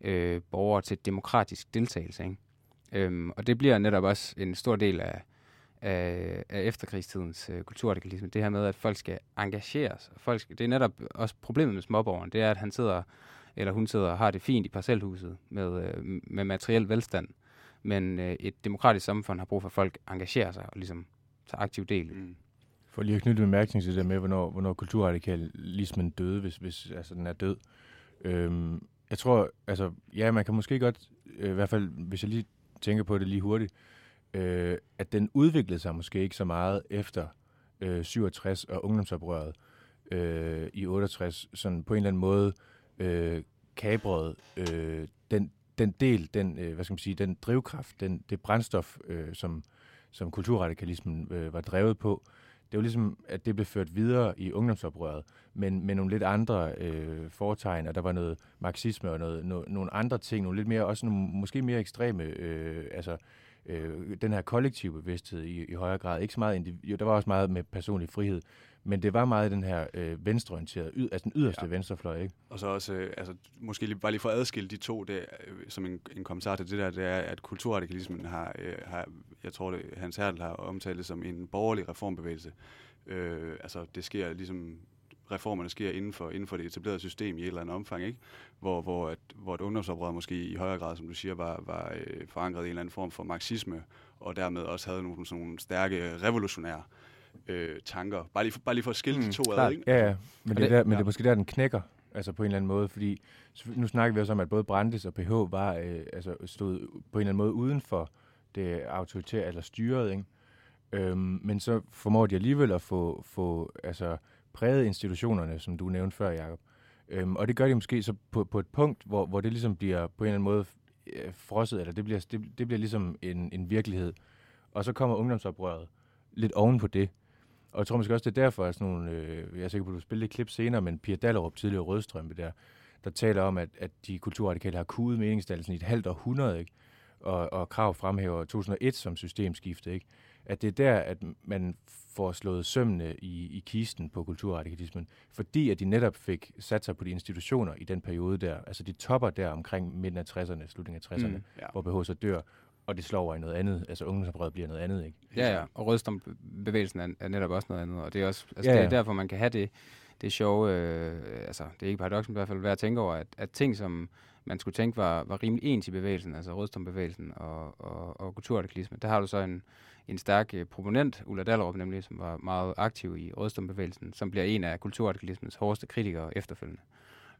øh, borgere til demokratisk deltagelse. Ikke? Øhm, og det bliver netop også en stor del af, af, af efterkrigstidens øh, kulturradikalisme. Det her med, at folk skal engageres. Folk skal, det er netop også problemet med småborgeren. Det er, at han sidder, eller hun sidder og har det fint i parcelhuset med, øh, med materiel velstand. Men øh, et demokratisk samfund har brug for, at folk engagerer sig og ligesom tager aktiv del. Mm. For lige at knytte bemærkning til det med, hvornår, hvornår kulturradikalismen døde, hvis, hvis altså, den er død. Øhm, jeg tror, altså, ja, man kan måske godt, øh, i hvert fald, hvis jeg lige tænker på det lige hurtigt, øh, at den udviklede sig måske ikke så meget efter øh, 67 og ungdomsoprøret øh, i 68, sådan på en eller anden måde øh, kabrede øh, den, den del, den, øh, hvad skal man sige, den drivkraft, den, det brændstof, øh, som, som kulturradikalismen øh, var drevet på, det var ligesom, at det blev ført videre i ungdomsoprøret, men med nogle lidt andre øh, foretegn, og der var noget marxisme og noget, no, nogle andre ting, nogle lidt mere, også nogle måske mere ekstreme øh, altså, øh, den her kollektive bevidsthed i, i højere grad. Ikke så meget, indiv- jo, der var også meget med personlig frihed, men det var meget den her øh, venstreorienterede, yd, altså den yderste Ja. venstrefløj, ikke? Og så også, øh, altså, måske lige, bare lige for at adskille de to, det, øh, som en, en kommentar til det der, det er, at kulturradikalismen har, øh, har jeg tror det, Hans Hertel har omtalt det som en borgerlig reformbevægelse. Øh, altså, det sker ligesom, reformerne sker inden for, inden for det etablerede system i et eller andet omfang, ikke? Hvor, hvor, at, hvor et ungdomsoprør måske i højere grad, som du siger, var, var øh, forankret i en eller anden form for marxisme, og dermed også havde nogle, sådan nogle stærke revolutionære øh, tanker. Bare lige, for, bare lige for at skille mm, de to ad, ikke? Ja, ja. Men, det, det- er der, men ja. det er måske der, den knækker, altså på en eller anden måde, fordi nu snakker vi også om, at både Brandes og PH var, øh, altså stod på en eller anden måde uden for det autoritære eller styret, ikke? Øhm, men så formår de alligevel at få, få altså, præget institutionerne, som du nævnte før, Jacob. Øhm, og det gør de måske så på, på et punkt, hvor, hvor det ligesom bliver på en eller anden måde øh, frosset, eller det bliver, det, det bliver ligesom en, en virkelighed. Og så kommer ungdomsoprøret lidt oven på det. Og jeg tror måske også, det er derfor, at sådan nogle, øh, jeg er sikker på, at du spiller et klip senere, men Pia Dallerup, tidligere Rødstrømpe der, der taler om, at, at de kulturradikale har kudet meningsdannelsen i et halvt århundrede, ikke? Og, og Krav fremhæver 2001 som systemskifte, ikke? At det er der, at man får slået sømmene i, i kisten på kulturradikalismen, fordi at de netop fik sat sig på de institutioner i den periode der, altså de topper der omkring midten af 60'erne, slutningen af 60'erne, Mm. Ja. hvor BH så dør, og det slår over i noget andet, altså ungdomsoprøret bliver noget andet, ikke? Ja, ja. Og rødstombevægelsen er, er netop også noget andet. Og det er også altså, Ja, ja, det er derfor, man kan have det, det sjove, øh, altså det er ikke paradoks, men i hvert fald værd at tænke over, at, at ting, som man skulle tænke var, var rimelig ens i bevægelsen, altså rødstombevægelsen og, og, og kulturradikalisme, der har du så en, en stærk øh, proponent, Ulla Dallerup nemlig, som var meget aktiv i rødstombevægelsen, som bliver en af kulturradikalismens hårdeste kritikere efterfølgende.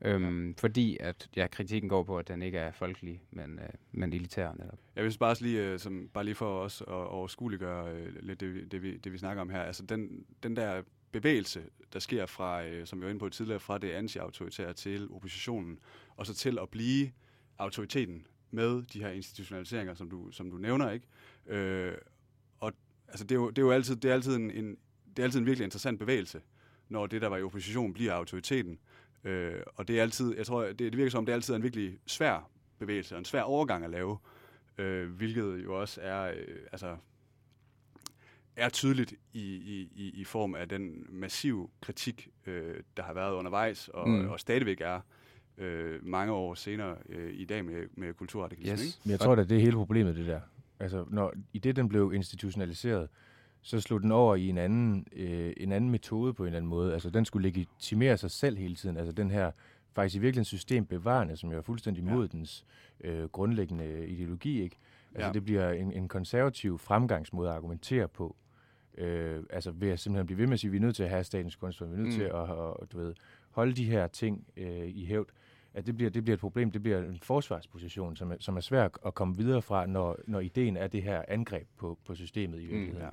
Øhm, fordi at ja, kritikken går på, at den ikke er folkelig, men, øh, men elitær netop. Jeg vil bare lige, øh, som, bare lige for os at overskueliggøre øh, lidt det, vi- det, vi, det, vi snakker om her. Altså den, den der bevægelse, der sker fra, øh, som vi var inde på tidligere, fra det anti-autoritære til oppositionen, og så til at blive autoriteten med de her institutionaliseringer, som du, som du nævner, ikke? Øh, altså, det, er jo, det er jo altid, det er altid en, en, det er altid en virkelig interessant bevægelse, når det, der var i opposition, bliver autoriteten. Øh, og det er altid, jeg tror, det, det virker som, det altid er en virkelig svær bevægelse, og en svær overgang at lave, øh, hvilket jo også er, øh, altså, er tydeligt i, i, i, i form af den massive kritik, øh, der har været undervejs, og, Mm. og stadigvæk er øh, mange år senere øh, i dag med, med kulturradikalisme. Yes. Ikke? Men jeg tror da, det er hele problemet, det der. Altså, når, i det, den blev institutionaliseret, så slog den over i en anden, øh, en anden metode på en eller anden måde. Altså, den skulle legitimere sig selv hele tiden. Altså, den her faktisk i virkeligheden systembevarende, som jo er fuldstændig Ja. mod dens øh, grundlæggende ideologi, ikke? Altså, Ja. det bliver en, en konservativ fremgangsmåde at argumentere på. Øh, altså ved at simpelthen blive ved med at sige, at vi er nødt til at have statens kunstfond, vi er nødt Mm. til at, at du ved, holde de her ting øh, i hævd at det bliver, det bliver et problem, det bliver en forsvarsposition, som er, som er svær at komme videre fra, når, når ideen er det her angreb på, på systemet i virkeligheden. Ja.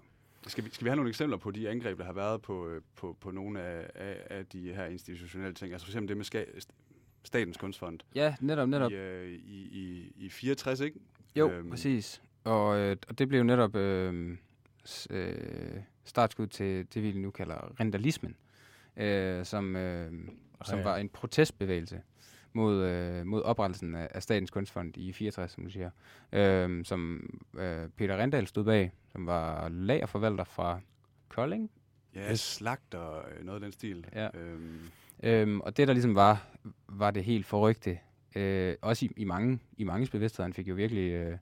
Skal vi, skal vi have nogle eksempler på de angreb, der har været på, øh, på, på nogle af, af, af de her institutionelle ting? Altså for eksempel det med ska, Statens Kunstfond Ja, netop, netop. i, øh, i, i, i 64, ikke? Jo, Øhm. præcis. Og, øh, og det blev jo netop øh, øh, startskud til det, vi nu kalder rendalismen, øh, som, øh, som ja. var en protestbevægelse mod, øh, mod oprettelsen af, af Statens Kunstfond i 64, som du siger, øh, som øh, Peter Rendal stod bag, som var lagerforvalter fra Kolding. Ja, Yes. slagt og øh, noget af den stil. Ja. Øhm, Øhm, og det, der ligesom var, var det helt forrygte, øh, også i, i, mange, i manges bevidsthed, han fik jo virkelig, øh,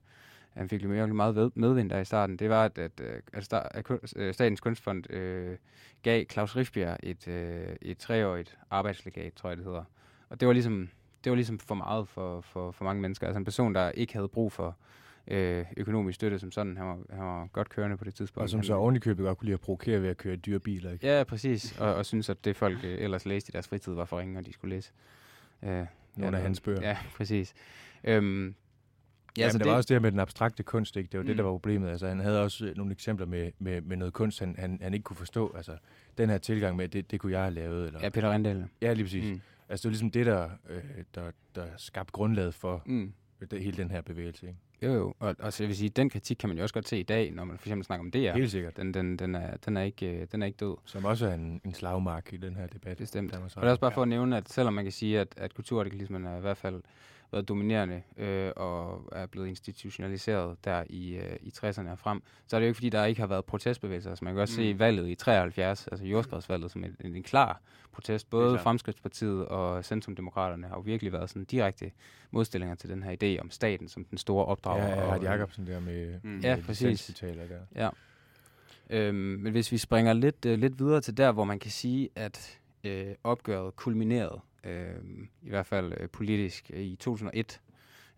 han fik jo virkelig meget medvind der i starten, det var, at, at, øh, at, at øh, Statens Kunstfond øh, gav Claus Rifbjerg et, øh, et treårigt arbejdslegat, tror jeg det hedder. Og det var ligesom, det var ligesom for meget for, for, for mange mennesker. Altså en person, der ikke havde brug for øh, økonomisk støtte som sådan. Han var, han var godt kørende på det tidspunkt. Og som Han- så ovenikøbet godt kunne lide at provokere ved at køre dyre biler. Ikke? Ja, præcis. Og, og synes, at det folk øh, ellers læste i deres fritid var for ringe, og de skulle læse. Øh, Nogle ja, af hans bøger. Ja, præcis. Øhm, Ja, Jamen, så det var også det her med den abstrakte kunst, ikke? Det var mm. det, der Mm. var problemet. Altså, han havde også øh, nogle eksempler med, med, med noget kunst, han, han, han ikke kunne forstå. Altså, den her tilgang med, det, det kunne jeg have lavet. Eller, Ja, Peter Rendal. ja lige præcis. Mm. Altså, det var ligesom det, der, øh, der, der skabte grundlaget for Mm. det, hele den her bevægelse. Ikke? Jo, jo. Og, og så jeg vil sige, den kritik kan man jo også godt se i dag, når man for eksempel snakker om det her. Helt sikkert. Den, den, den, er, den, er ikke, øh, den er ikke død. Som også er en, en slagmark i den her debat. Bestemt. Og det er også bare for at nævne, at selvom man kan sige, at, at kulturradikalismen er i hvert fald været dominerende øh, og er blevet institutionaliseret der i, øh, i 60'erne og frem, så er det jo ikke, fordi der ikke har været protestbevægelser. Altså, man kan også mm. se valget i 73, altså jordskredsvalget, som en, en, en klar protest. Både klart. Fremskridtspartiet og Centrumdemokraterne har jo virkelig været sådan direkte modstillinger til den her idé om staten som den store opdrager. Ja, ja, og, Art Jacobsen der med, Mm. med Ja, præcis. der. Ja. Øhm, men hvis vi springer lidt, øh, lidt videre til der, hvor man kan sige, at øh, opgøret kulminerede, øh, i hvert fald øh, politisk, øh, i 2001,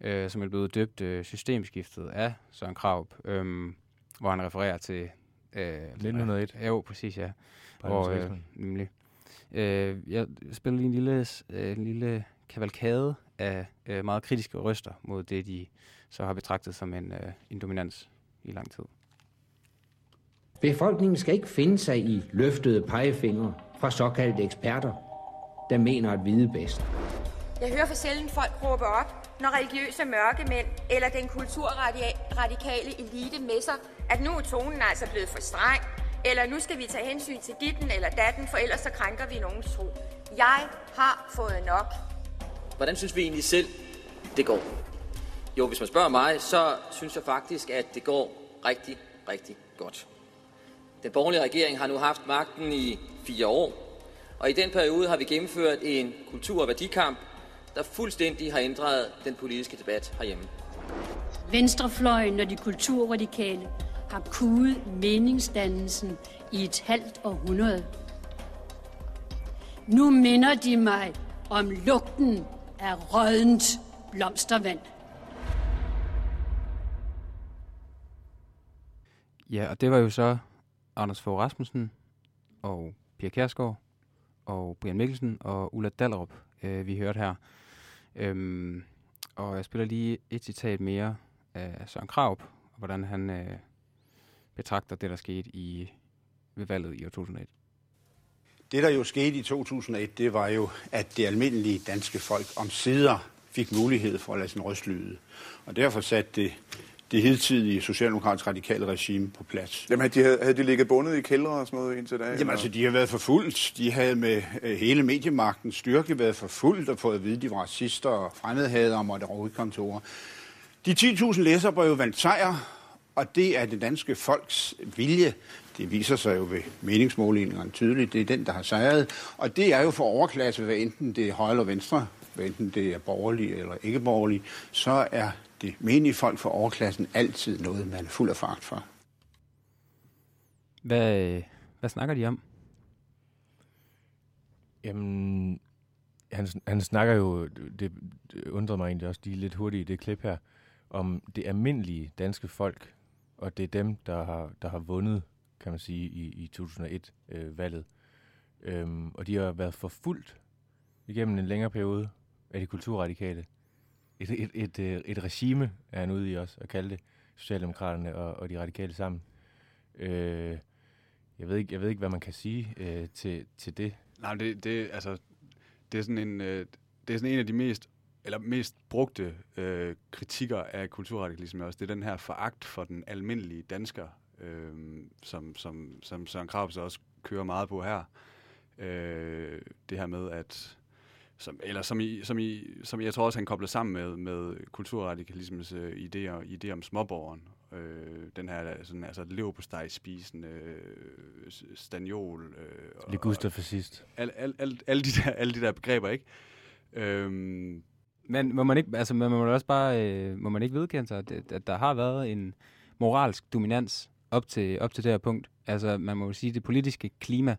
øh, som er blevet døbt øh, systemskiftet af Søren Kraup, øh, hvor han refererer til... Øh, 1901. Ja, jo, præcis, ja. Hvor, øh, nemlig. Øh, jeg spiller lige en lille, øh, en lille kavalkade af øh, meget kritiske røster mod det, de så har betragtet som en, øh, en dominans i lang tid. Befolkningen skal ikke finde sig i løftede pegefingre fra såkaldte eksperter, der mener at vide bedst. Jeg hører for sjældent folk råbe op, når religiøse mørkemænd eller den kulturradikale elite messer, at nu er tonen altså blevet for streng, eller nu skal vi tage hensyn til ditten eller datten, for ellers så krænker vi nogens tro. Jeg har fået nok. Hvordan synes vi egentlig selv, det går? Jo, hvis man spørger mig, så synes jeg faktisk, at det går rigtig, rigtig godt. Den borgerlige regering har nu haft magten i fire år, og i den periode har vi gennemført en kultur- og værdikamp, der fuldstændig har ændret den politiske debat herhjemme. Venstrefløjen og de kulturradikale har kuget meningsdannelsen i et halvt århundrede. Nu minder de mig om lugten af rådent blomstervand. Ja, og det var jo så Anders Fogh Rasmussen og Pia Kærsgaard og Brian Mikkelsen og Ulla Dallerup, øh, vi hørte her. Øhm, og jeg spiller lige et citat mere af Søren Kraup, og hvordan han øh, betragter det, der skete i ved valget i år 2001. Det, der jo skete i 2001, det var jo, at det almindelige danske folk om sider fik mulighed for at lade sin røst lyde. Og derfor satte det det hidtidige socialdemokratisk radikale regime på plads. Jamen, havde de, havde de ligget bundet i kældre og sådan noget indtil da? Jamen altså, de har været forfulgt. De havde med øh, hele mediemagtens styrke været forfulgt og fået at vide, at de var racister og fremmedhader og måtte til ord. De 10.000 læserbrev vandt sejr, og det er det danske folks vilje. Det viser sig jo ved meningsmålingerne tydeligt. Det er den, der har sejret. Og det er jo for overklasse, hvad enten det er højre eller venstre, hvad enten det er borgerlig eller ikke borgerlig, så er det menige folk for overklassen altid noget, man er fuld af fart for. Hvad, hvad snakker de om? Jamen, han, han snakker jo, det, det undrer mig egentlig også lige lidt hurtigt i det klip her, om det almindelige danske folk, og det er dem, der har, der har vundet, kan man sige, i, i 2001-valget. øhm, og de har været forfulgt igennem en længere periode af de kulturradikale. Et, et, et, et, et regime er han ude i også at kalde det, Socialdemokraterne og, og de radikale sammen. Øh, jeg, ved ikke, jeg ved ikke, hvad man kan sige øh, til, til det. Nej, det, det, altså, det er sådan en, øh, det er sådan en af de mest eller mest brugte øh, kritikker af kulturradikalisme også, det er den her foragt for den almindelige dansker, øh, som, som, som Søren Krabs også kører meget på her. Øh, det her med, at som, eller som, i, som, i, som jeg tror også, han kobler sammen med, med kulturradikalismens øh, idéer, idéer om småborgeren. Øh, den her sådan, altså, lev på spisen, øh, stagnol. Øh, Liguster fascist. Al, al, al, alle, de der, alle de der begreber, ikke? Øhm, Men må man ikke, altså man må også bare, øh, må man ikke vedkende sig, at, at der har været en moralsk dominans op til, op til det her punkt. Altså man må jo sige, det politiske klima,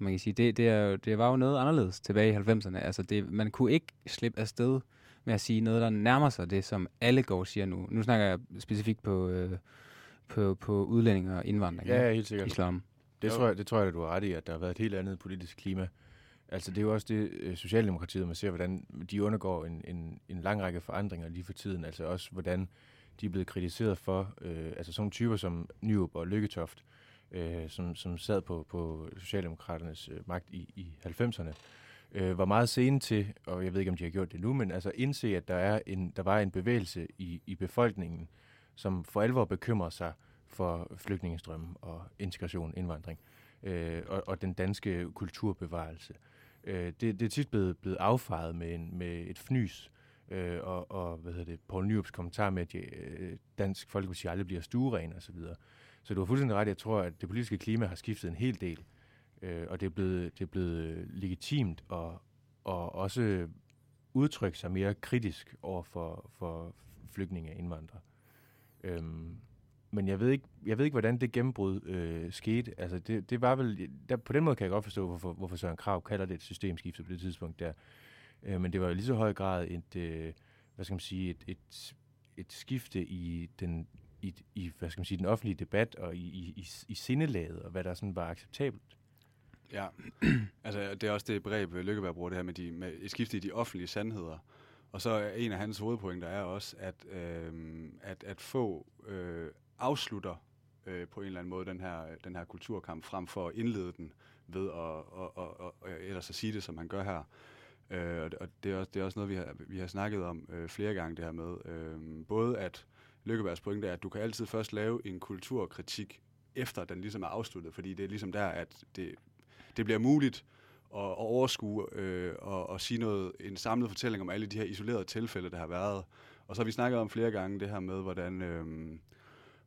som man kan sige, det, det, er jo, det var jo noget anderledes tilbage i 90'erne. Altså det, man kunne ikke slippe afsted med at sige noget, der nærmer sig det, som alle går og siger nu. Nu snakker jeg specifikt på, øh, på, på udlænding og indvandring. Ja, ja, helt sikkert. Islam. Det tror, jeg, det tror jeg, at du har ret i, at der har været et helt andet politisk klima. Altså det er jo også det, øh, Socialdemokratiet, man ser, hvordan de undergår en, en, en lang række forandringer lige for tiden. Altså også, hvordan de er blevet kritiseret for, øh, altså sådan typer som Nyrup og Lykketoft, øh, øh, som, som sad på, på Socialdemokraternes øh, magt i, i 90'erne, øh, var meget sene til, og jeg ved ikke, om de har gjort det nu, men altså indse, at der, er en, der var en bevægelse i, i befolkningen, som for alvor bekymrer sig for flygtningestrømme og integration, indvandring, øh, og, og den danske kulturbevarelse. Øh, det, det er tit blevet, blevet affejet med, en, med et fnys, øh, og, og hvad hedder det, Poul Nyrups kommentar med, at øh, dansk folkeparti aldrig bliver stueren osv. Så, du har fuldstændig ret, jeg tror, at det politiske klima har skiftet en hel del, øh, og det er blevet, det er blevet øh, legitimt og, og også udtrykke sig mere kritisk over for, for flygtninge og indvandrere. Øhm, men jeg ved ikke, jeg ved ikke hvordan det gennembrud øh, skete. Altså, det, det var vel, der, på den måde kan jeg godt forstå, hvorfor, hvorfor Søren Krav kalder det et systemskifte på det tidspunkt der. Øh, men det var jo lige så høj grad et, øh, hvad skal man sige, et, et, et skifte i den, i, i, hvad skal man sige, den offentlige debat og i, i, i, i sindelaget, og hvad der sådan var acceptabelt. Ja, altså det er også det begreb, øh, Lykkeberg bruger det her med, de, med et skifte i de offentlige sandheder. Og så er en af hans hovedpointer er også, at, øh, at, at få øh, afslutter øh, på en eller anden måde den her, den her kulturkamp, frem for at indlede den ved at, og, og, og, og ellers at sige det, som han gør her. Øh, og det er, også, det er også noget, vi har, vi har snakket om øh, flere gange, det her med. Øh, både at Lykkebergs pointe er, at du kan altid først lave en kulturkritik, efter den ligesom er afsluttet, fordi det er ligesom der, at det, det bliver muligt at, at overskue øh, og, og sige noget, en samlet fortælling om alle de her isolerede tilfælde, der har været. Og så har vi snakket om flere gange det her med, hvordan, øh,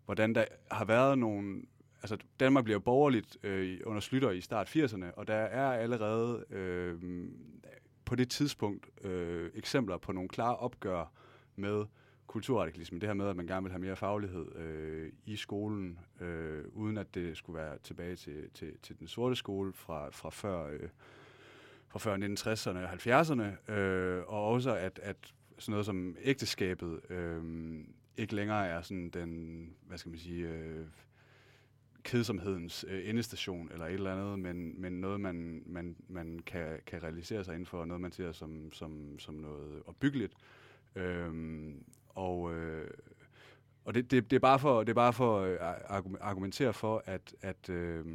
hvordan der har været nogle... Altså, Danmark bliver borgerligt øh, under slutter i start 80'erne, og der er allerede øh, på det tidspunkt øh, eksempler på nogle klare opgør med kulturradikalisme. Det her med, at man gerne vil have mere faglighed øh, i skolen, øh, uden at det skulle være tilbage til, til, til den sorte skole fra, fra før... Øh, fra før 1960'erne og 70'erne, øh, og også at, at sådan noget som ægteskabet øh, ikke længere er sådan den, hvad skal man sige, øh, kedsomhedens øh, endestation eller et eller andet, men, men noget, man, man, man kan, kan realisere sig inden for, noget, man ser som, som, som noget opbyggeligt. Øh, og øh, og det, det, det, er bare for, det er bare for at argumentere for, at, at øh,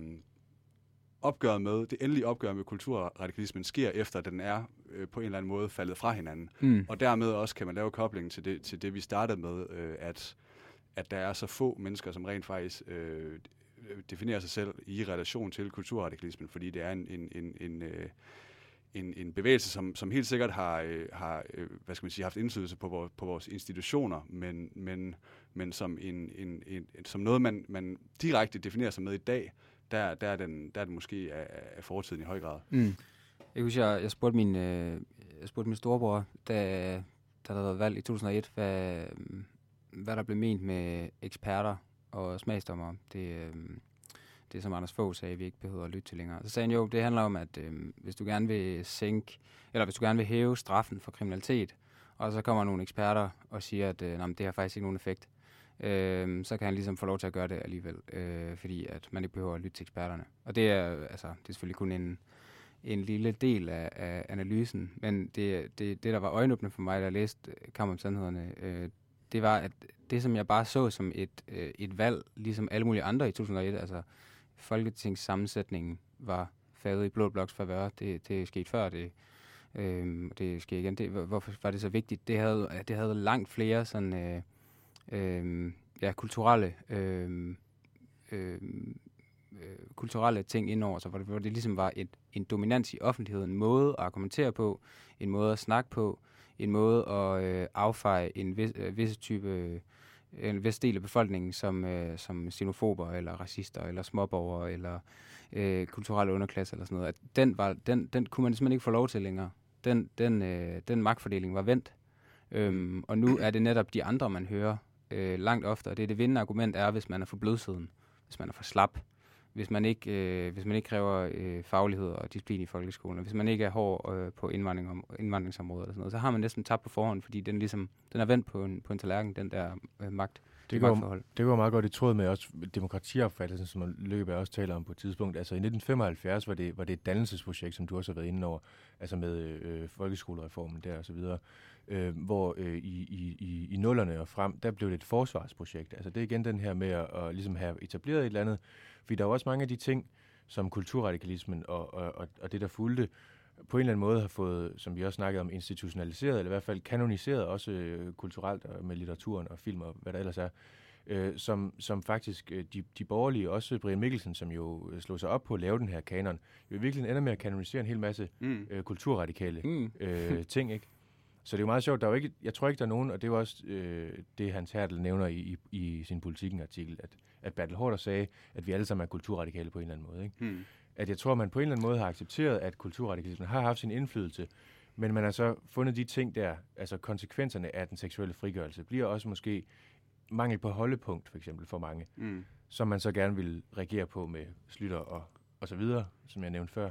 opgøret med, det endelige opgør med kulturradikalismen sker efter, at den er øh, på en eller anden måde faldet fra hinanden. Mm. Og dermed også kan man lave koblingen til det, til det vi startede med, øh, at, at der er så få mennesker, som rent faktisk øh, definerer sig selv i relation til kulturradikalismen, fordi det er en, en, en, en, øh, en, en bevægelse, som, som helt sikkert har, øh, har øh, hvad skal man sige, haft indflydelse på, vores, på vores institutioner, men, men, men som, en, en, en, som noget, man, man direkte definerer sig med i dag, der, der, er, den, der er den måske af, af fortiden i høj grad. Mm. Jeg husker, jeg, jeg spurgte min, øh, jeg spurgte min storebror, da, da der havde været valg i 2001, hvad, hvad der blev ment med eksperter og smagsdommer. Det, øh, det som Anders Fogh sagde, vi ikke behøver at lytte til længere. Så sagde han jo, det handler om, at øh, hvis du gerne vil sænke, eller hvis du gerne vil hæve straffen for kriminalitet, og så kommer nogle eksperter og siger, at øh, det har faktisk ikke nogen effekt, øh, så kan han ligesom få lov til at gøre det alligevel, øh, fordi at man ikke behøver at lytte til eksperterne. Og det er, altså, det er selvfølgelig kun en, en lille del af, af analysen, men det, det, det, der var øjenåbne for mig, da jeg læste Kamp om Sandhederne, øh, det var, at det, som jeg bare så som et, øh, et valg, ligesom alle mulige andre i 2001, altså folketingssammensætningen var faldet i blå bloks favør. Det, det er sket før, det, øh, det sker igen. Det, hvorfor var det så vigtigt? Det havde, det havde langt flere sådan, øh, øh, ja, kulturelle øh, øh, kulturelle ting indover sig, hvor det, hvor det ligesom var et, en dominans i offentligheden, en måde at argumentere på, en måde at snakke på, en måde at øh, affeje en vis, øh, vis type, øh, en vis del af befolkningen som, øh, som xenofober, eller racister, eller småborgere, eller øh, kulturelle underklasse, eller sådan noget. At den, var, den, den kunne man simpelthen ikke få lov til længere. Den, den, øh, den magtfordeling var vendt. Øhm, og nu er det netop de andre, man hører øh, langt oftere. Det er det vindende argument er, hvis man er for blødsiden, hvis man er for slap, hvis man ikke, øh, hvis man ikke kræver øh, faglighed og disciplin i folkeskolen, hvis man ikke er hård øh, på indvandring om, indvandringsområdet og sådan noget, så har man næsten tabt på forhånd, fordi den, ligesom, den er vendt på en, på en tallerken, den der øh, magt. Det går, det går meget godt i tråd med også demokratiopfattelsen, som Løbe også taler om på et tidspunkt. Altså i 1975 var det, var det et dannelsesprojekt, som du også har været inde over, altså med øh, folkeskolereformen der og så videre, øh, hvor øh, i, i, i, i nullerne og frem, der blev det et forsvarsprojekt. Altså det er igen den her med at, at ligesom have etableret et eller andet, fordi der er også mange af de ting, som kulturradikalismen og, og, og, det, der fulgte, på en eller anden måde har fået, som vi også snakkede om, institutionaliseret, eller i hvert fald kanoniseret, også øh, kulturelt og med litteraturen og film og hvad der ellers er, øh, som, som faktisk øh, de, de borgerlige, også Brian Mikkelsen, som jo øh, slog sig op på at lave den her kanon, jo virkelig ender med at kanonisere en hel masse mm. øh, kulturradikale mm. øh, ting, ikke? Så det er jo meget sjovt. Der er jo ikke, jeg tror ikke, der er nogen, og det er jo også øh, det, Hans Hertel nævner i, i, i sin politikken-artikel, at, at Bertel Hårder sagde, at vi alle sammen er kulturradikale på en eller anden måde. Ikke? Hmm. At jeg tror, man på en eller anden måde har accepteret, at kulturradikalismen har haft sin indflydelse, men man har så fundet de ting der, altså konsekvenserne af den seksuelle frigørelse, bliver også måske mangel på holdepunkt, for eksempel, for mange, mm. som man så gerne vil reagere på med slytter og, og så videre, som jeg nævnte før,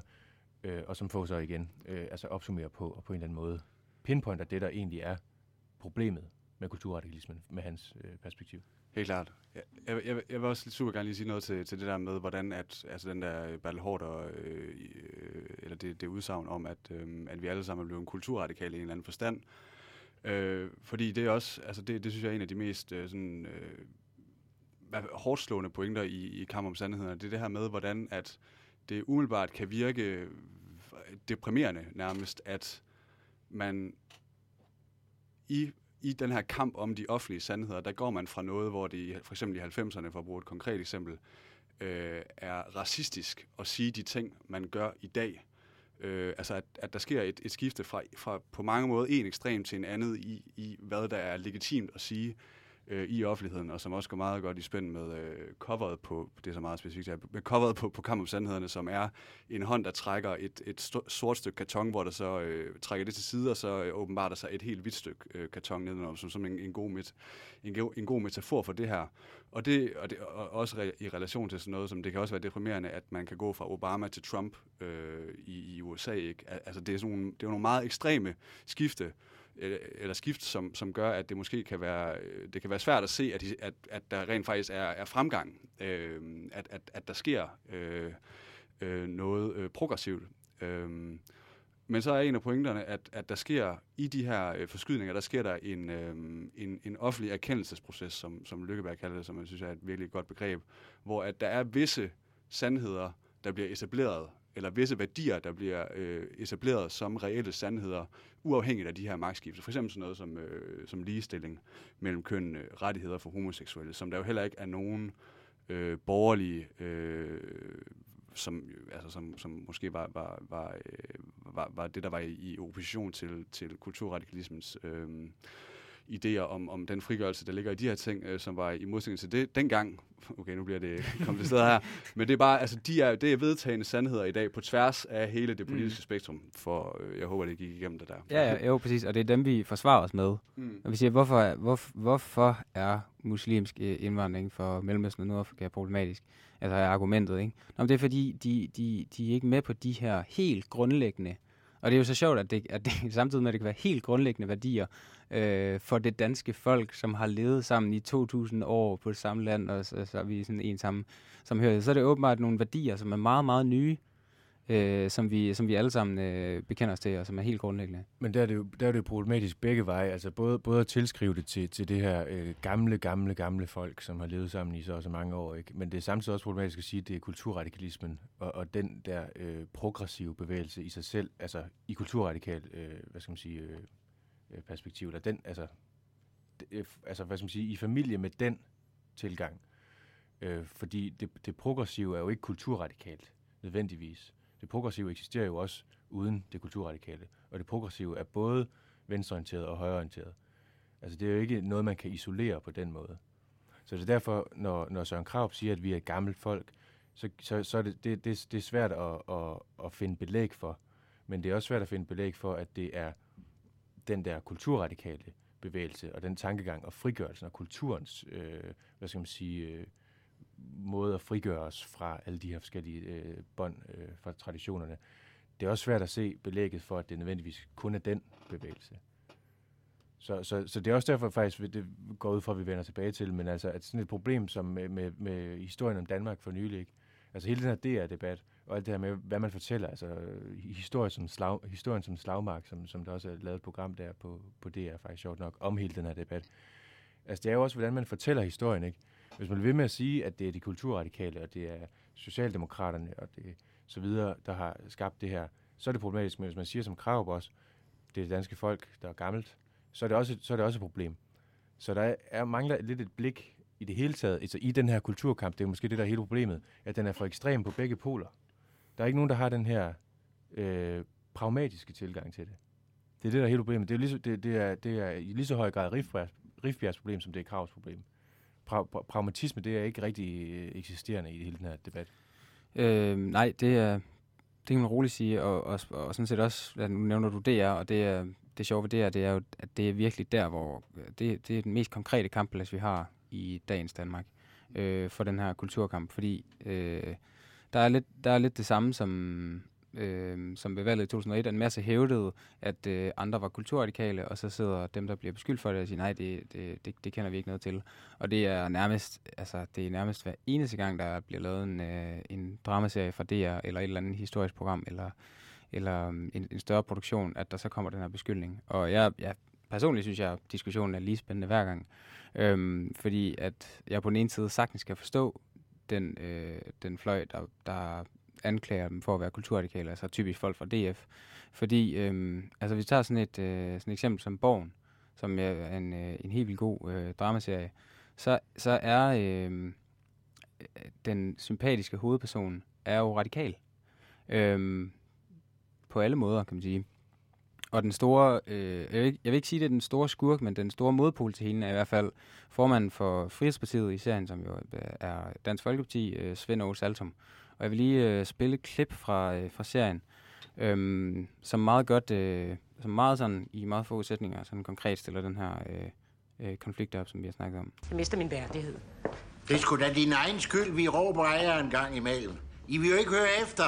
øh, og som får så igen, øh, altså opsummere på, og på en eller anden måde pinpointer det, der egentlig er problemet med kulturradikalismen, med hans øh, perspektiv. Helt klart. Jeg, jeg, jeg, vil også super gerne lige sige noget til, til det der med, hvordan at, altså den der Bertel Hårder, øh, øh, eller det, det udsagn om, at, øh, at vi alle sammen er blevet en kulturradikale i en eller anden forstand. Øh, fordi det er også, altså det, det synes jeg er en af de mest øh, sådan, øh, hårdt slående pointer i, i kamp om sandheden. Det er det her med, hvordan at det umiddelbart kan virke deprimerende nærmest, at man i, i den her kamp om de offentlige sandheder, der går man fra noget, hvor det for eksempel i 90'erne, for at bruge et konkret eksempel, øh, er racistisk at sige de ting, man gør i dag. Øh, altså at, at der sker et, et skifte fra, fra på mange måder en ekstrem til en anden i, i, hvad der er legitimt at sige øh, i offentligheden, og som også går meget godt i spænd med øh, coveret på, det er så meget specifikt, med coveret på, på Kamp om Sandhederne, som er en hånd, der trækker et, et sort stykke karton, hvor der så øh, trækker det til side, og så øh, åbenbart der sig et helt hvidt stykke øh, karton nedenunder, som, som en, en, god met, en, en god metafor for det her. Og det, og det og også re, i relation til sådan noget, som det kan også være deprimerende, at man kan gå fra Obama til Trump øh, i, i USA. Ikke? Altså det er, sådan nogle, det er nogle meget ekstreme skifte, eller skift, som, som gør, at det måske kan være, øh, det kan være svært at se, at, at, at der rent faktisk er, er fremgang, øh, at, at, at der sker øh, øh, noget øh, progressivt. Øh, men så er en af pointerne, at, at der sker i de her øh, forskydninger, der sker der en, øh, en, en offentlig erkendelsesproces, som, som Lykkeberg kalder det, som jeg synes er et virkelig godt begreb, hvor at der er visse sandheder, der bliver etableret eller visse værdier, der bliver øh, etableret som reelle sandheder, uafhængigt af de her magtskifter. For eksempel sådan noget som, øh, som ligestilling mellem kønnene, øh, rettigheder for homoseksuelle, som der jo heller ikke er nogen øh, borgerlige, øh, som, altså, som, som måske var, var, var, øh, var, var det, der var i, i opposition til, til kulturradikalismens øh, idéer om, om den frigørelse, der ligger i de her ting, øh, som var i modsætning til det dengang. Okay, nu bliver det kompliceret her. Men det er bare, altså, de er, det er vedtagende sandheder i dag på tværs af hele det politiske mm. spektrum, for øh, jeg håber, det gik igennem det der. Ja, ja, jo, præcis, og det er dem, vi forsvarer os med. Mm. Og vi siger, hvorfor, hvor, hvorfor er muslimsk øh, indvandring for Mellemøsten og Nordafrika problematisk? Altså er argumentet, ikke? Nå, men det er fordi, de, de, de er ikke med på de her helt grundlæggende og det er jo så sjovt, at det, at det samtidig med, at det kan være helt grundlæggende værdier øh, for det danske folk, som har levet sammen i 2000 år på det samme land, og så, så er vi sådan en samme hører, Så er det åbenbart nogle værdier, som er meget, meget nye, øh, som, vi, som vi alle sammen øh, bekender os til, og som er helt grundlæggende. Men der er det jo, der er det jo problematisk begge veje. Altså både, både at tilskrive det til, til det her øh, gamle, gamle, gamle folk, som har levet sammen i så og så mange år. Ikke? Men det er samtidig også problematisk at sige, at det er kulturradikalismen og, og den der øh, progressive bevægelse i sig selv, altså i kulturradikal, øh, hvad skal man sige, øh, øh perspektiv, eller den, altså, øh, altså, hvad skal man sige, i familie med den tilgang. Øh, fordi det, det progressive er jo ikke kulturradikalt, nødvendigvis. Det progressive eksisterer jo også uden det kulturradikale. Og det progressive er både venstreorienteret og højreorienteret. Altså det er jo ikke noget, man kan isolere på den måde. Så det er derfor, når, når Søren Kraup siger, at vi er et gammelt folk, så, så, så er det, det, det, det er svært at, at, at finde belæg for. Men det er også svært at finde belæg for, at det er den der kulturradikale bevægelse og den tankegang og frigørelsen og kulturens, øh, hvad skal man sige, øh, måde at frigøre os fra alle de her forskellige øh, bånd øh, fra traditionerne. Det er også svært at se belægget for, at det nødvendigvis kun er den bevægelse. Så, så, så det er også derfor faktisk, det går ud fra, at vi vender tilbage til, men altså, at sådan et problem som med, med, med historien om Danmark for nylig, ikke? altså hele den her DR-debat, og alt det her med, hvad man fortæller, altså historien som, slag, historien som slagmark, som, som der også er lavet et program der på, på DR, faktisk sjovt nok, om hele den her debat. Altså det er jo også, hvordan man fortæller historien, ikke? Hvis man vil ved med at sige, at det er de kulturradikale, og det er Socialdemokraterne, og det så videre, der har skabt det her, så er det problematisk. Men hvis man siger som krav også, det er det danske folk, der er gammelt, så er det også, så er det også et problem. Så der er, mangler lidt et blik i det hele taget, altså i den her kulturkamp, det er måske det, der er hele problemet, at den er for ekstrem på begge poler. Der er ikke nogen, der har den her øh, pragmatiske tilgang til det. Det er det, der er hele problemet. Det er, lige så, det, det er, det er i lige så høj grad Rifbjergs, Rifbjergs problem, som det er Kravs problem. Pra, pra, pragmatisme, det er ikke rigtig øh, eksisterende i hele den her debat. Øh, nej, det er, det kan man roligt sige, og, og, og sådan set også, ja, nu nævner du DR, og det er, det sjove ved DR, det er jo, at det er virkelig der, hvor øh, det, det er den mest konkrete kampplads, vi har i dagens Danmark øh, for den her kulturkamp, fordi øh, der, er lidt, der er lidt det samme som, øh, som ved valget i 2001, en masse hævdede, at øh, andre var kulturradikale, og så sidder dem, der bliver beskyldt for det, og siger, nej, det, det, det, det kender vi ikke noget til. Og det er nærmest, altså, det er nærmest hver eneste gang, der bliver lavet en, øh, en dramaserie fra DR, eller et eller andet historisk program, eller, eller um, en, en større produktion, at der så kommer den her beskyldning. Og jeg, jeg personligt synes jeg, at diskussionen er lige spændende hver gang. Øhm, fordi at jeg på den ene side sagtens kan forstå den, øh, den fløj, der, der anklager dem for at være kulturradikale, altså typisk folk fra DF. Fordi, øh, altså hvis vi tager sådan et, øh, sådan et eksempel som Borgen, som er en, øh, en helt vildt god øh, dramaserie, så, så er øh, den sympatiske hovedperson er jo radikal. Øh, på alle måder, kan man sige. Og den store, øh, jeg, vil ikke, jeg vil ikke sige, det er den store skurk, men den store modpol til hende er i hvert fald formanden for Frihedspartiet i serien, som jo øh, er Dansk Folkeparti, øh, Svend Aarhus Saltum. Og jeg vil lige øh, spille et klip fra, øh, fra serien, øh, som meget godt, øh, som meget sådan, i meget få sætninger, sådan konkret stiller den her øh, øh, konflikt op, som vi har snakket om. Jeg mister min værdighed. Det er sgu da din egen skyld, vi råber ejer en gang imellem. I vil jo ikke høre efter.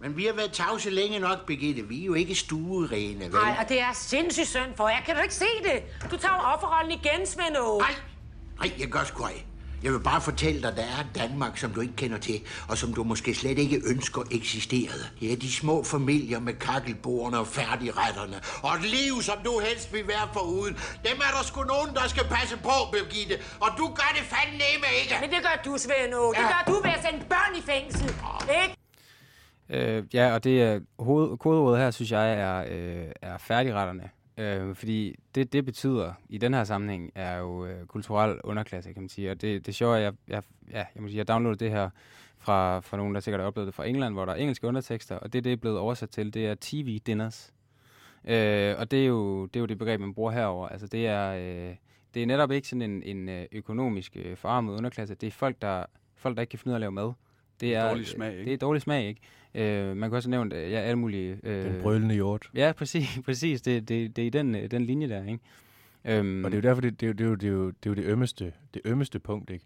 Men vi har været tavse længe nok, Birgitte. Vi er jo ikke stuerene, vel? Nej, og det er sindssygt synd for jer. Kan du ikke se det? Du tager jo offerrollen igen, Svend Nej, nej, jeg gør sgu ej. Jeg vil bare fortælle dig, der er et Danmark, som du ikke kender til, og som du måske slet ikke ønsker eksisterede. Ja, de små familier med kakkelbordene og færdigretterne. Og et liv, som du helst vil være foruden. Dem er der sgu nogen, der skal passe på, Birgitte. Og du gør det fandme ikke. Men det gør du, Svend ja. Det gør du ved at sende børn i fængsel. Ikke? Øh, ja, og det er hoved, kodeordet her, synes jeg, er, øh, er færdigretterne. Øh, fordi det, det betyder i den her sammenhæng, er jo øh, kulturel underklasse, kan man sige. Og det, det sjove er, at jeg, jeg, ja, jeg, må sige, jeg downloadede det her fra, fra nogen, der sikkert har oplevet det fra England, hvor der er engelske undertekster, og det, det er blevet oversat til, det er TV-dinners. Øh, og det er, jo, det er jo det begreb, man bruger herover. Altså det er, øh, det er netop ikke sådan en, en øh, økonomisk øh, forarmet underklasse. Det er folk, der, folk, der ikke kan finde ud af at lave mad. Det er dårlig smag, ikke? Det er dårlig smag, ikke? Øh, man kan også have nævnt ja, alle mulige... Øh, den brølende hjort. Ja, præcis. præcis. Det, det, det er i den, øh, den linje der, ikke? Øhm, og det er jo derfor, det, det, det, er jo, det, er jo, det, er jo det, ømmeste, det ømmeste punkt, ikke?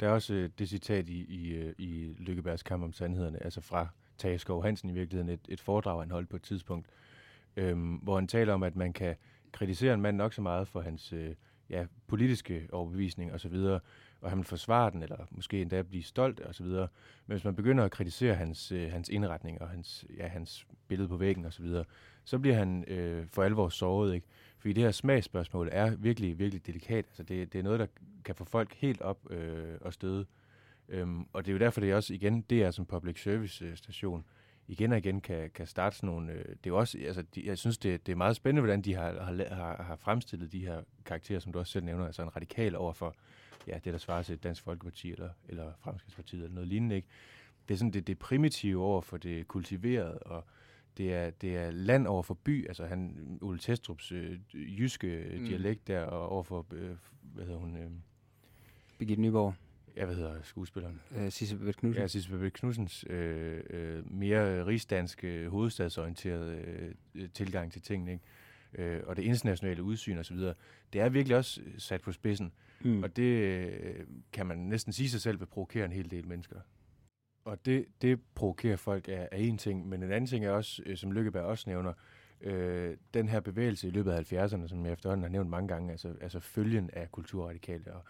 Der er også øh, det citat i, i, øh, i Lykkebergs kamp om sandhederne, altså fra Tage Skov Hansen i virkeligheden, et, et foredrag, han holdt på et tidspunkt, øhm, hvor han taler om, at man kan kritisere en mand nok så meget for hans øh, ja, politiske overbevisning osv., og han vil forsvare den, eller måske endda blive stolt osv. Men hvis man begynder at kritisere hans, øh, hans indretning og hans, ja, hans billede på væggen osv., så, videre, så bliver han øh, for alvor såret. Ikke? Fordi det her smagsspørgsmål er virkelig, virkelig delikat. Altså det, det er noget, der kan få folk helt op øh, og støde. Øhm, og det er jo derfor, det er også igen, det er som public service øh, station, igen og igen kan, kan starte sådan nogle... Øh, det er jo også, altså, de, jeg synes, det, det er meget spændende, hvordan de har, har, har, har fremstillet de her karakterer, som du også selv nævner, altså en radikal overfor ja, det, der svarer til Dansk Folkeparti eller, eller Fremskridspartiet eller noget lignende. Ikke? Det er sådan det, det primitive over for det kultiverede, og det er, det er land over for by, altså han, Ole Testrups øh, jyske mm. dialekt der, og over for, øh, hvad hedder hun? Øh, Birgitte Nyborg. Ja, hvad hedder skuespilleren? Øh, Sisse Babette Knudsen. Ja, Sisse Babette Knudsens øh, øh, mere rigsdanske, hovedstadsorienterede øh, tilgang til tingene, ikke? Øh, og det internationale udsyn osv., det er virkelig også sat på spidsen. Mm. Og det øh, kan man næsten sige sig selv vil provokere en hel del mennesker. Og det, det provokerer folk er, er en ting, men en anden ting er også, øh, som Lykkeberg også nævner, øh, den her bevægelse i løbet af 70'erne, som jeg efterhånden har nævnt mange gange, altså, altså følgen af kulturradikale. Og,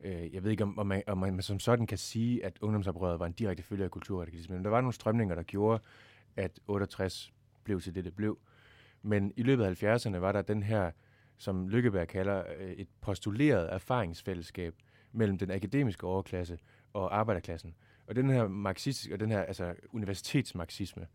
øh, jeg ved ikke, om, om, man, om man som sådan kan sige, at ungdomsoprøret var en direkte følge af kulturradikalisme, men der var nogle strømninger, der gjorde, at 68 blev til det, det blev. Men i løbet af 70'erne var der den her som Lykkeberg kalder øh, et postuleret erfaringsfællesskab mellem den akademiske overklasse og arbejderklassen. Og den her marxistisk og den her altså universitetsmarxisme,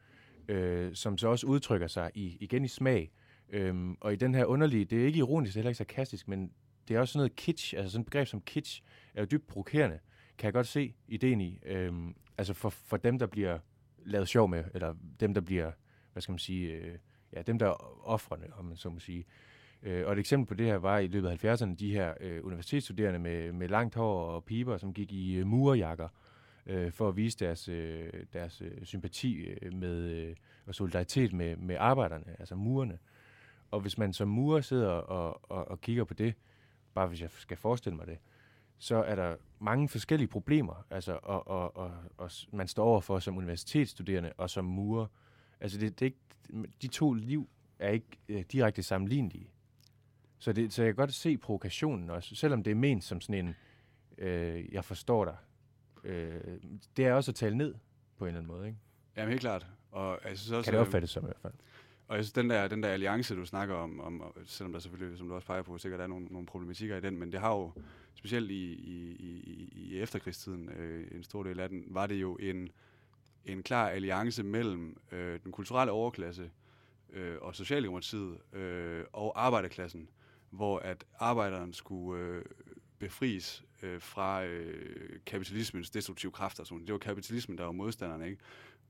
øh, som så også udtrykker sig i, igen i smag. Øhm, og i den her underlige, det er ikke ironisk, det er heller ikke sarkastisk, men det er også sådan noget kitsch, altså sådan et begreb som kitsch, er jo dybt provokerende, kan jeg godt se ideen i. Øhm, altså for, for dem, der bliver lavet sjov med, eller dem, der bliver, hvad skal man sige, øh, ja, dem, der er offrene, om man så må sige. Øh, og et eksempel på det her var i løbet af 70'erne, de her øh, universitetsstuderende med, med langt hår og piber, som gik i øh, murerjakker, øh, for at vise deres, øh, deres øh, sympati øh, med, øh, og solidaritet med, med arbejderne, altså murerne. Og hvis man som murer sidder og, og, og kigger på det, bare hvis jeg skal forestille mig det, så er der mange forskellige problemer, altså, og, og, og, og man står overfor som universitetsstuderende og som murer. Altså, det, det er ikke, de to liv er ikke øh, direkte sammenlignelige. Så, det, så jeg kan godt se provokationen også, selvom det er ment som sådan en, øh, jeg forstår dig. Øh, det er også at tale ned på en eller anden måde, ikke? Jamen helt klart. Og synes også, kan det opfattes som i hvert fald. Og jeg synes, den der, den der alliance, du snakker om, om, selvom der selvfølgelig, som du også peger på, sikkert er nogle, nogle problematikker i den, men det har jo, specielt i, i, i, i efterkrigstiden, øh, en stor del af den, var det jo en, en klar alliance mellem øh, den kulturelle overklasse øh, og Socialdemokratiet øh, og arbejderklassen, hvor at arbejderen skulle øh, befries øh, fra øh, kapitalismens destruktive kræfter. Sådan. Det var kapitalismen, der var modstanderne, ikke?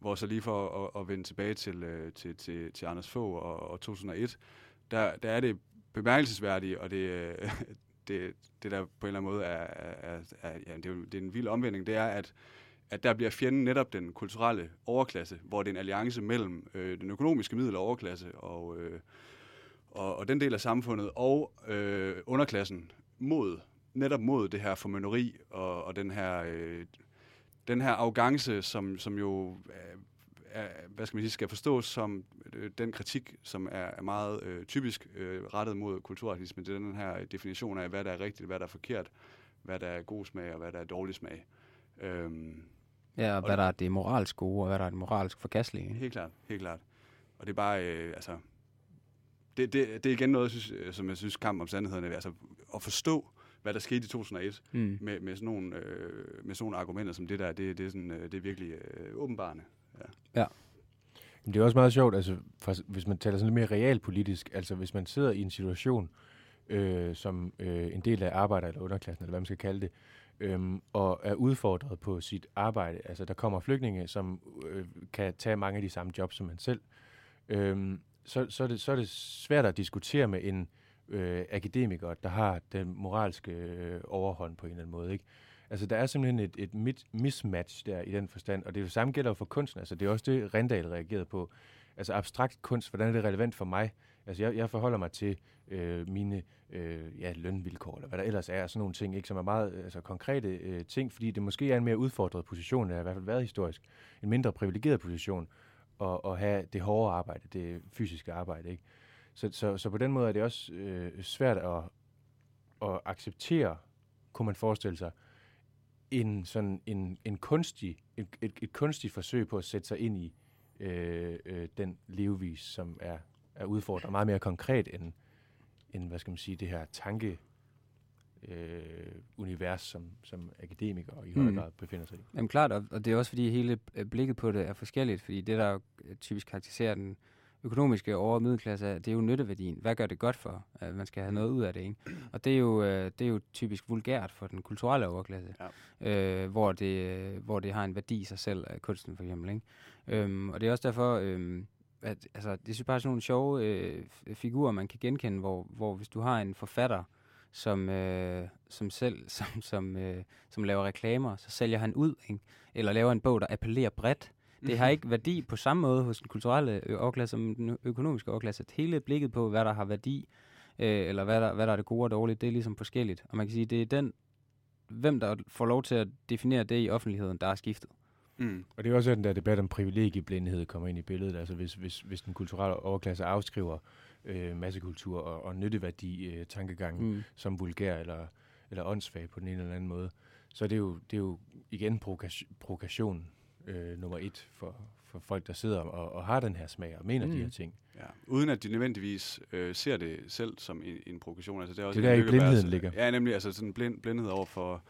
Hvor så lige for at, at vende tilbage til, øh, til, til, til Anders Fogh og, og 2001, der, der er det bemærkelsesværdigt, og det, det, det der på en eller anden måde er, er, er, ja, det er, det er en vild omvending, det er, at, at der bliver fjenden netop den kulturelle overklasse, hvor det er en alliance mellem øh, den økonomiske middel- og overklasse og, øh, og, og den del af samfundet og øh, underklassen mod netop mod det her formønneri og, og den her øh, den her arrogance, som, som jo er, er, hvad skal man sige, skal forstås som øh, den kritik, som er, er meget øh, typisk øh, rettet mod kulturartismen. Det er den her definition af, hvad der er rigtigt, hvad der er forkert, hvad der er god smag og hvad der er dårlig smag. Øhm, ja, og, og hvad der er det moralsk gode, og hvad der er det moralsk forkastelige. Helt klart, helt klart. Og det er bare, øh, altså, det, det, det er igen noget, jeg synes, som jeg synes, kamp om sandhederne, altså at forstå, hvad der skete i 2001 mm. med, med, sådan nogle, øh, med sådan nogle argumenter som det der, det, det, er, sådan, øh, det er virkelig øh, åbenbarende. Ja. ja. Men det er også meget sjovt, altså, for, hvis man taler sådan lidt mere realpolitisk, altså hvis man sidder i en situation, øh, som øh, en del af arbejder- eller underklassen, eller hvad man skal kalde det, øhm, og er udfordret på sit arbejde. Altså, der kommer flygtninge, som øh, kan tage mange af de samme jobs som man selv. Øhm, så, så, er det, så er det svært at diskutere med en øh, akademiker, der har den moralske øh, overhånd på en eller anden måde. Ikke? Altså, der er simpelthen et, et mismatch der i den forstand, og det, det samme gælder for kunsten. Altså, det er også det, Rendal reagerede på. Altså, abstrakt kunst, hvordan er det relevant for mig? Altså, jeg, jeg forholder mig til øh, mine øh, ja, lønvilkår, eller hvad der ellers er, sådan nogle ting, ikke, som er meget altså, konkrete øh, ting, fordi det måske er en mere udfordret position, der har i hvert fald været historisk, en mindre privilegeret position, at, at have det hårde arbejde, det fysiske arbejde. Ikke? Så, så, så på den måde er det også øh, svært at, at acceptere, kunne man forestille sig, en, sådan en, en kunstig, et, et, et kunstigt forsøg på at sætte sig ind i øh, øh, den levevis, som er, er udfordret meget mere konkret end, end, hvad skal man sige, det her tanke øh, univers, som, som akademikere i høj mm. grad befinder sig i. Jamen klart, og, og det er også fordi hele blikket på det er forskelligt, fordi det, der typisk karakteriserer den økonomiske over middelklasse, det er jo nytteværdien. Hvad gør det godt for, at man skal have noget ud af det? Ikke? Og det er, jo, øh, det er jo typisk vulgært for den kulturelle overklasse, ja. øh, hvor, det, hvor det har en værdi i sig selv, af kunsten for eksempel. Ikke? Øhm, og det er også derfor, øhm, at altså, det er bare sådan nogle sjove øh, figurer, man kan genkende, hvor, hvor hvis du har en forfatter, som, øh, som selv som, som, øh, som laver reklamer, så sælger han ud, ikke? eller laver en bog, der appellerer bredt det har ikke værdi på samme måde hos den kulturelle overklasse som den økonomiske overklasse. Hele blikket på, hvad der har værdi, øh, eller hvad der, hvad der er det gode og dårlige, det er ligesom forskelligt. Og man kan sige, det er den, hvem der får lov til at definere det i offentligheden, der er skiftet. Mm. Og det er også den der debat om privilegieblindhed kommer ind i billedet. Altså hvis, hvis, hvis den kulturelle overklasse afskriver øh, massekultur og, og nytteværdi øh, tankegang mm. som vulgær eller, eller åndssvag på den ene eller anden måde, så er det jo, det er jo igen provokation øh, nummer et for, for folk, der sidder og, og har den her smag og mener mm. de her ting. Ja, uden at de nødvendigvis øh, ser det selv som en, en provokation. Altså, det er, også det der i blindheden ligger. Ja, nemlig altså sådan blind, blindhed over for,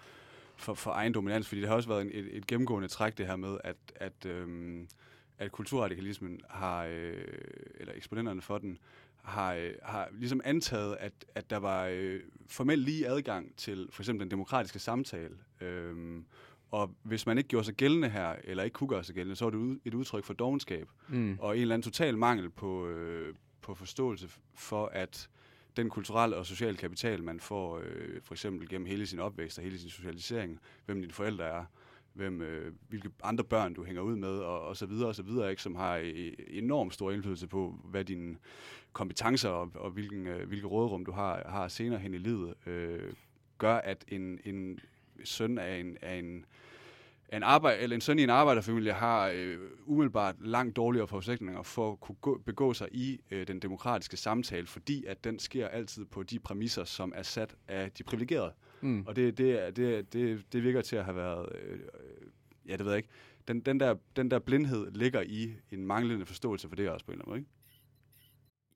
for, for egen dominans, fordi det har også været en, et, et gennemgående træk det her med, at, at, øhm, at kulturradikalismen har, øh, eller eksponenterne for den, har, øh, har ligesom antaget, at, at der var øh, formelt lige adgang til for eksempel den demokratiske samtale. Øhm, og hvis man ikke gjorde sig gældende her, eller ikke kunne gøre sig gældende, så var det et udtryk for dogenskab. Mm. Og en eller anden total mangel på, øh, på forståelse for, at den kulturelle og sociale kapital, man får øh, for eksempel gennem hele sin opvækst og hele sin socialisering, hvem dine forældre er, hvem, øh, hvilke andre børn du hænger ud med, og, og så videre, og så videre, ikke, som har øh, enormt stor indflydelse på, hvad dine kompetencer og, og hvilken, øh, hvilke rådrum du har, har senere hen i livet, øh, gør, at en, en søn af en, af en en, arbejde, eller en søn i en arbejderfamilie har øh, umiddelbart langt dårligere forudsætninger for at kunne gå, begå sig i øh, den demokratiske samtale, fordi at den sker altid på de præmisser, som er sat af de privilegerede. Mm. Og det, det, det, det, det virker til at have været, øh, ja det ved jeg ikke, den, den, der, den der blindhed ligger i en manglende forståelse for det også på en eller anden måde, ikke?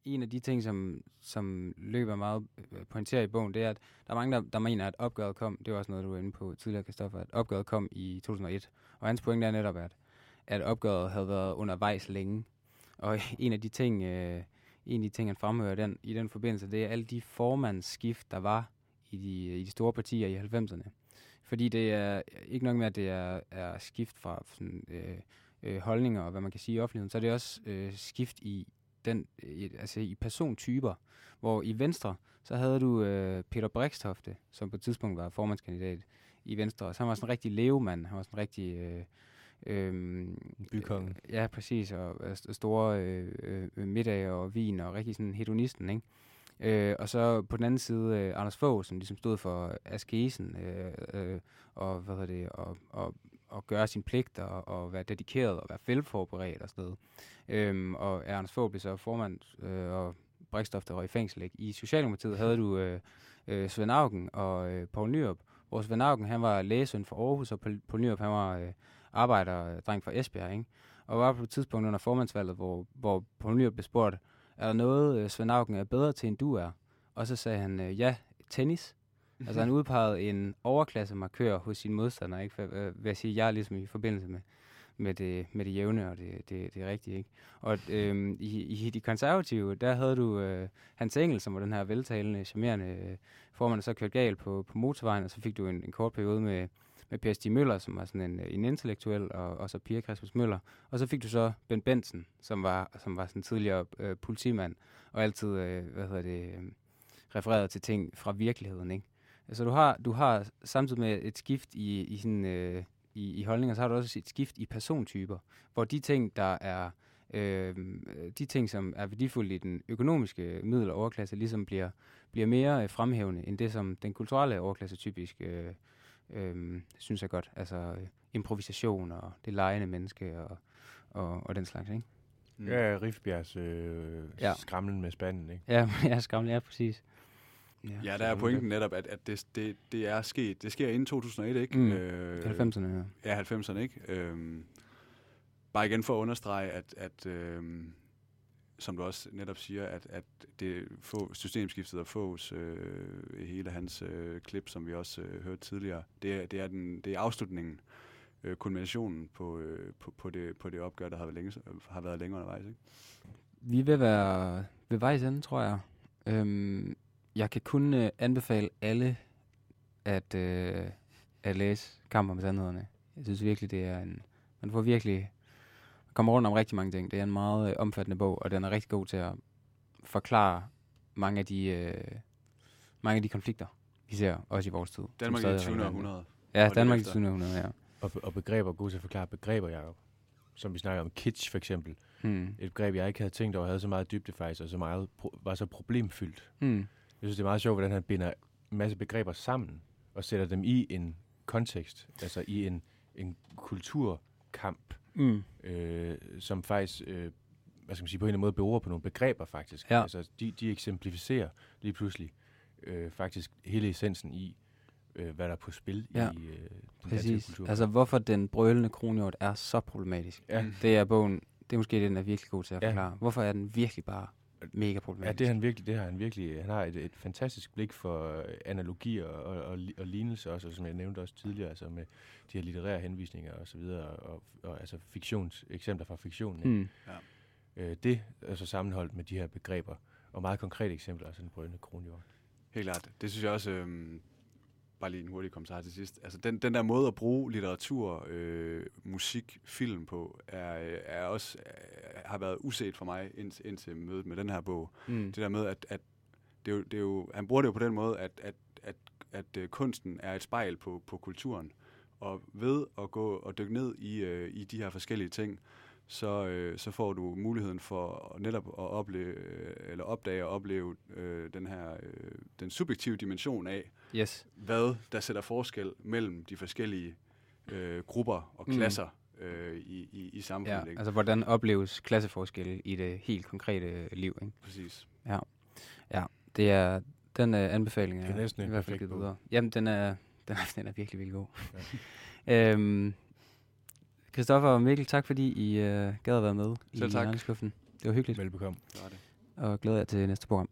En af de ting, som, som løber meget øh, pointerer pointeret i bogen, det er, at der er mange, der, der mener, at opgøret kom, det var også noget, du var inde på tidligere, Kristoffer, at opgøret kom i 2001. Og hans pointe er netop, at, at opgøret havde været undervejs længe. Og en af de ting, øh, en af de ting han fremhører den, i den forbindelse, det er alle de formandsskift, der var i de, i de store partier i 90'erne. Fordi det er ikke nok med, at det er, er skift fra sådan, øh, øh, holdninger og hvad man kan sige i offentligheden, så er det også øh, skift i den, i, altså i persontyper, hvor i Venstre, så havde du øh, Peter Brikstofte, som på et tidspunkt var formandskandidat i Venstre, så han var sådan en rigtig levemand, han var sådan en rigtig... Øh, øh, Bykonge. Øh, ja, præcis, og øh, st- store øh, øh, middage og vin, og rigtig sådan hedonisten, ikke? Øh, og så på den anden side øh, Anders Fogh, som ligesom stod for askesen, øh, øh, og hvad hedder det, og, og, og gøre sin pligt, og, og være dedikeret, og være velforberedt og sådan noget. Øhm, og Ernst Fogh blev så formand, øh, og Brikstof, der var i fængsel, ikke? I Socialdemokratiet havde du øh, øh, Svend Augen og øh, Poul Nyrup, hvor Svend Augen, han var lægesøn for Aarhus, og Poul Nyrup, han var øh, arbejderdreng fra Esbjerg, ikke? Og var på et tidspunkt under formandsvalget, hvor, hvor Poul Nyrup blev spurgt, er der noget, øh, Svend Augen er bedre til, end du er? Og så sagde han, øh, ja, tennis altså han udpegede en overklassemarkør hos sine modstandere, ikke? For, øh, hvad at sige, jeg ligesom i forbindelse med, med, det, med det jævne og det, det, det rigtige, ikke? Og øh, i, i de konservative, der havde du øh, Hans Engel, som var den her veltalende, charmerende øh, formand, der så kørte galt på, på motorvejen, og så fik du en, en kort periode med, med Per Stig Møller, som var sådan en, en intellektuel, og, og så Pia Christmas Møller. Og så fik du så Ben Benson, som var, som var sådan en tidligere øh, politimand, og altid, øh, hvad hedder det, øh, refereret til ting fra virkeligheden, ikke? Så du har, du har samtidig med et skift i, i, sådan, øh, i, i holdninger, så har du også et skift i persontyper, hvor de ting, der er øh, de ting, som er værdifulde i den økonomiske middel- og overklasse, ligesom bliver, bliver mere øh, fremhævende, end det, som den kulturelle overklasse typisk øh, øh, synes er godt. Altså øh, improvisation og det lejende menneske og, og, og den slags, ikke? Mm. Ja, Rifbjergs øh, Ja. skramlen med spanden, ikke? Ja, ja skræmmende, ja, præcis. Ja, der er pointen netop, at, at det, det, det er sket. Det sker inden 2001, ikke? Mm. Øh, 90'erne, ja. Ja, 90'erne, ikke? Øhm, bare igen for at understrege, at, at øhm, som du også netop siger, at, at det få, systemskiftet og fås øh, hele hans øh, klip, som vi også øh, hørte tidligere, det er, det er, den, det er afslutningen, øh, kulminationen på, øh, på, på, det, på det opgør, der har været længe, har været længe undervejs. Ikke? Vi vil være ved vejs ende, tror jeg. Øhm, jeg kan kun øh, anbefale alle at, øh, at læse Kamp om Sandhederne. Jeg synes virkelig, det er en... Man får virkelig... Man kommer rundt om rigtig mange ting. Det er en meget øh, omfattende bog, og den er rigtig god til at forklare mange af de, øh, mange af de konflikter, vi ser også i vores tid. Danmark i stadig det er 20. relevante. århundrede. Ja, Danmark i det efter. 20. århundrede, ja. Og, og begreber, gode til at forklare begreber, Jacob. Som vi snakker om, kitsch for eksempel. Hmm. Et begreb, jeg ikke havde tænkt over, havde så meget dybde faktisk, og så meget pro- var så problemfyldt. Hmm. Jeg synes, det er meget sjovt, hvordan han binder en masse begreber sammen, og sætter dem i en kontekst, altså i en, en kulturkamp, Mm. øh, som faktisk, øh, hvad skal man sige, på en eller anden måde beror på nogle begreber faktisk. Ja. Altså, de, de eksemplificerer lige pludselig øh, faktisk hele essensen i, øh, hvad der er på spil Ja, i øh, den præcis. kultur. Altså, hvorfor den brølende kronhjort er så problematisk. Ja. Det er bogen, det er måske det, den er virkelig god til at Ja. forklare. Hvorfor er den virkelig bare mega Ja, problematisk. det er han virkelig. Det har han virkelig. Han har et, et fantastisk blik for øh, analogier og, og, og lignelser også, og som jeg nævnte også tidligere, altså med de her litterære henvisninger og så videre, og, og altså fiktions, eksempler fra fiktionen. Mm. Ja. Øh, det er så sammenholdt med de her begreber, og meget konkrete eksempler, altså den brødende kronjord. Helt klart. Det synes jeg også, øhm, bare lige en hurtig kommentar til sidst. Altså den, den der måde at bruge litteratur, øh, musik, film på, er, øh, er også, har været uset for mig ind, indtil mødet med den her bog. Mm. Det der med, at, at det er jo, det er jo, han bruger det jo på den måde, at, at, at, at øh, kunsten er et spejl på, på kulturen. Og ved at gå og dykke ned i, øh, i de her forskellige ting, så, øh, så får du muligheden for netop at opleve, øh, eller opdage og opleve øh, den her øh, den subjektive dimension af, Yes. hvad der sætter forskel mellem de forskellige øh, grupper og Mm. Øh, i, i, i samfundet. Ja, ikke? altså hvordan opleves klasseforskelle i det helt konkrete liv, ikke? Præcis. Ja, ja det er den uh, anbefaling, Det er næsten i hvert fald givet videre. Jamen, den er, den er, den er virkelig, virkelig god. Ja. øhm, Christoffer og Mikkel, tak fordi I uh, gad at være med Selv i tak. Det var hyggeligt. Velbekomme. Det var det. Og glæder jer til næste program.